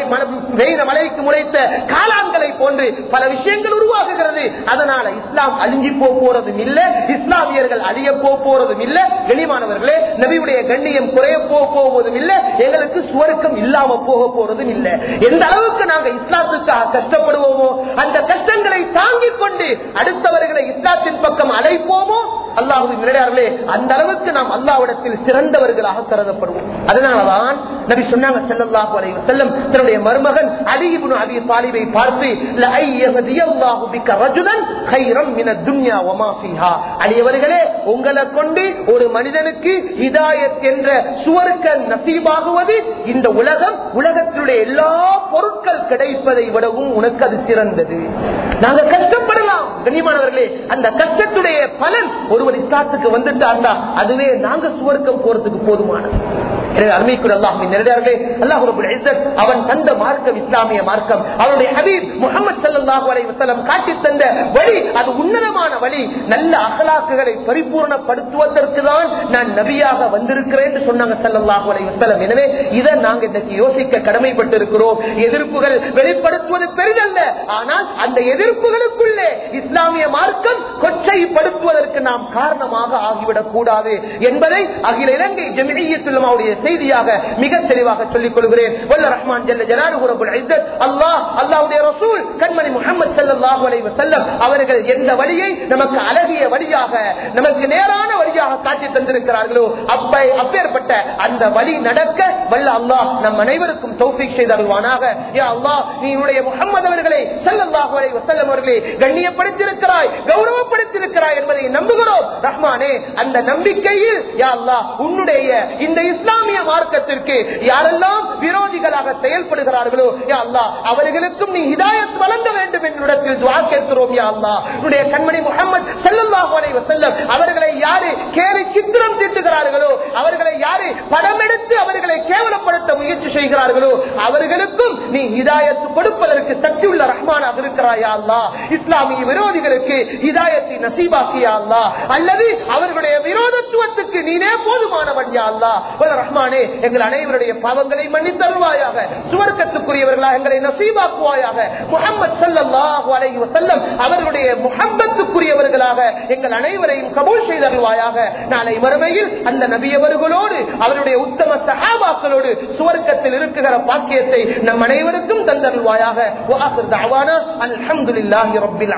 வெயின மலைக்கு முளைத்த காலான்களை போன்று பல விஷயங்கள் உருவாகுகிறது. அதனால இஸ்லாம் அழிஞ்சி போ போறதும் இல்ல. இஸ்லாமியர்கள் அழிய போக போறதும் இல்ல. வெளிமானவர்களே நபியுடைய கண்ணியம் குறைய போக போவதும் இல்ல. எங்களுக்கு சுவர்க்கம் இல்லாம போக போறதும் இல்ல. எந்த அளவுக்கு நாங்க இஸ்லாத்துக்காக கஷ்டப்படுவோமோ அந்த கஷ்டங்களை தாங்கிக் கொண்டு அடுத்தவர்களை இஸ்லாத்தின் பக்கம் அழைப்போமோ அல்லாஹுவின் நிலையார்களே அந்த அளவுக்கு நாம் அல்லாவிடத்தில் சிறந்தவர்களாக கருதப்படுவோம். அதனாலதான் நபி சொன்னாங்க செல்லல்லாஹு அலைய செல்லம் தன்னுடைய மருமகன் அலி இப்னு அபி தாலிபை பார்த்து லஐ உங்களை கொண்டு ஒரு மனிதனுக்கு இதாயத் என்ற சுவர்க்க நசீபாகுவது இந்த உலகம் உலகத்தினுடைய எல்லா பொருட்கள் கிடைப்பதை விடவும் உனக்கு அது சிறந்தது. நாங்கள் கஷ்டப்படலாம். கண்ணியமானவர்களே அந்த கஷ்டத்துடைய பலன் ஒருவர் இஸ்லாத்துக்கு வந்துட்டார்னா அதுவே நாங்க சுவர்க்கம் போறதுக்கு போதுமானது. அருமைக்குள் அல்லாஹின் நிறையார்களே அல்லாஹ் அவன் தந்த மார்க்கம் இஸ்லாமிய மார்க்கம் ஹபீப் முகமது சல்லாஹூ அலை வசலம் காட்டி தந்த வழி அது உன்னதமான வழி நல்ல அகலாக்குகளை பரிபூர்ணப்படுத்துவதற்கு தான் நான் நபியாக வந்திருக்கிறேன் என்று சொன்னாங்க சல்லாஹூ அலை வசலம் எனவே இதை நாங்க இன்றைக்கு யோசிக்க கடமைப்பட்டிருக்கிறோம். எதிர்ப்புகள் வெளிப்படுத்துவது பெரிதல்ல ஆனால் அந்த எதிர்ப்புகளுக்குள்ளே இஸ்லாமிய மார்க்கம் கொச்சைப்படுத்துவதற்கு கொடுப்பதற்கு நாம் காரணமாக ஆகிவிடக் கூடாது என்பதை அகில இலங்கை ஜெமியத்துலமாவுடைய செய்தியாக மிக தெளிவாக சொல்லிக் கொள்கிறேன். வல்ல ரஹ்மான் ஜல்ல ஜலாலுஹு ரப்புல் அல்லாஹ் அல்லாவுடைய ரசூல் கண்மணி முகமது ஸல்லல்லாஹு அலைவ செல்லம் அவர்கள் எந்த வழியை நமக்கு அழகிய வழியாக நமக்கு நேரான வழியாக காட்டி தந்திருக்கிறார்களோ அப்பை அப்பேற்பட்ட அந்த வழி நடக்க வல்ல அல்லாஹ் நம் அனைவருக்கும் தௌஃபிக் செய்து அருள்வானாக. யா அல்லாஹ் நீ உன்னுடைய முஹம்மது அவர்களை ஸல்லல்லாஹு அலைவ செல்லம் அவர்களை கண்ணியப்படுத்தியிருக்கிறாய் கௌரவப்படுத்தியிருக்கிறாய் என்பதை நம்ப நம்புகிறோம். ரஹ்மானே அந்த நம்பிக்கையில் யா உன்னுடைய இந்த இஸ்லாமிய மார்க்கத்திற்கு யாரெல்லாம் விரோதிகளாக செயல்படுகிறார்களோ யா அவர்களுக்கும் நீ இதாயத் வழங்க வேண்டும் என்னிடத்தில் துவா கேட்கிறோம் யா அல்லாஹ். உன்னுடைய கண்மணி முகமது செல்லல்லாஹு அலைஹி வஸல்லம் அவர்களை யாரு கேலி சித்திரம் தீட்டுகிறார்களோ அவர்களை யாரு படம் எடுத்து அவர்களை கேவலப்படுத்த முயற்சி செய்கிறார்களோ அவர்களுக்கும் நீ இதாயத்து கொடுப்பதற்கு சக்தியுள்ள ரஹ்மானாக இருக்கிறாயா அல்லா இஸ்லாமிய விரோதிகளுக்கு இதாயத்தை நசீபாக்கியா அல்லா அல்லாஹ். அல்லது அவர்களுடைய விரோதத்துவத்துக்கு நீனே போதுமானவன் யா அல்லா ரஹ்மானே எங்கள் அனைவருடைய பாவங்களை மன்னித்து அருள்வாயாக. சுவர்க்கத்துக்குரியவர்களாக எங்களை நசீபாக்குவாயாக. முகமது ஸல்லல்லாஹு அலை வசல்லம் அவர்களுடைய முகம்பத்துக்குரியவர்களாக எங்கள் அனைவரையும் கபூல் செய்தருவாயாக நாளை மறுமையில் அந்த நபியவர்களோடு அவருடைய உத்தம சகாபாக்களோடு சுவர்க்கத்தில் இருக்குகிற பாக்கியத்தை நம் அனைவருக்கும் தந்தருள்வாயாக. வாஹிர் தஅவானா அல்ஹம்துலில்லாஹி ரப்பில்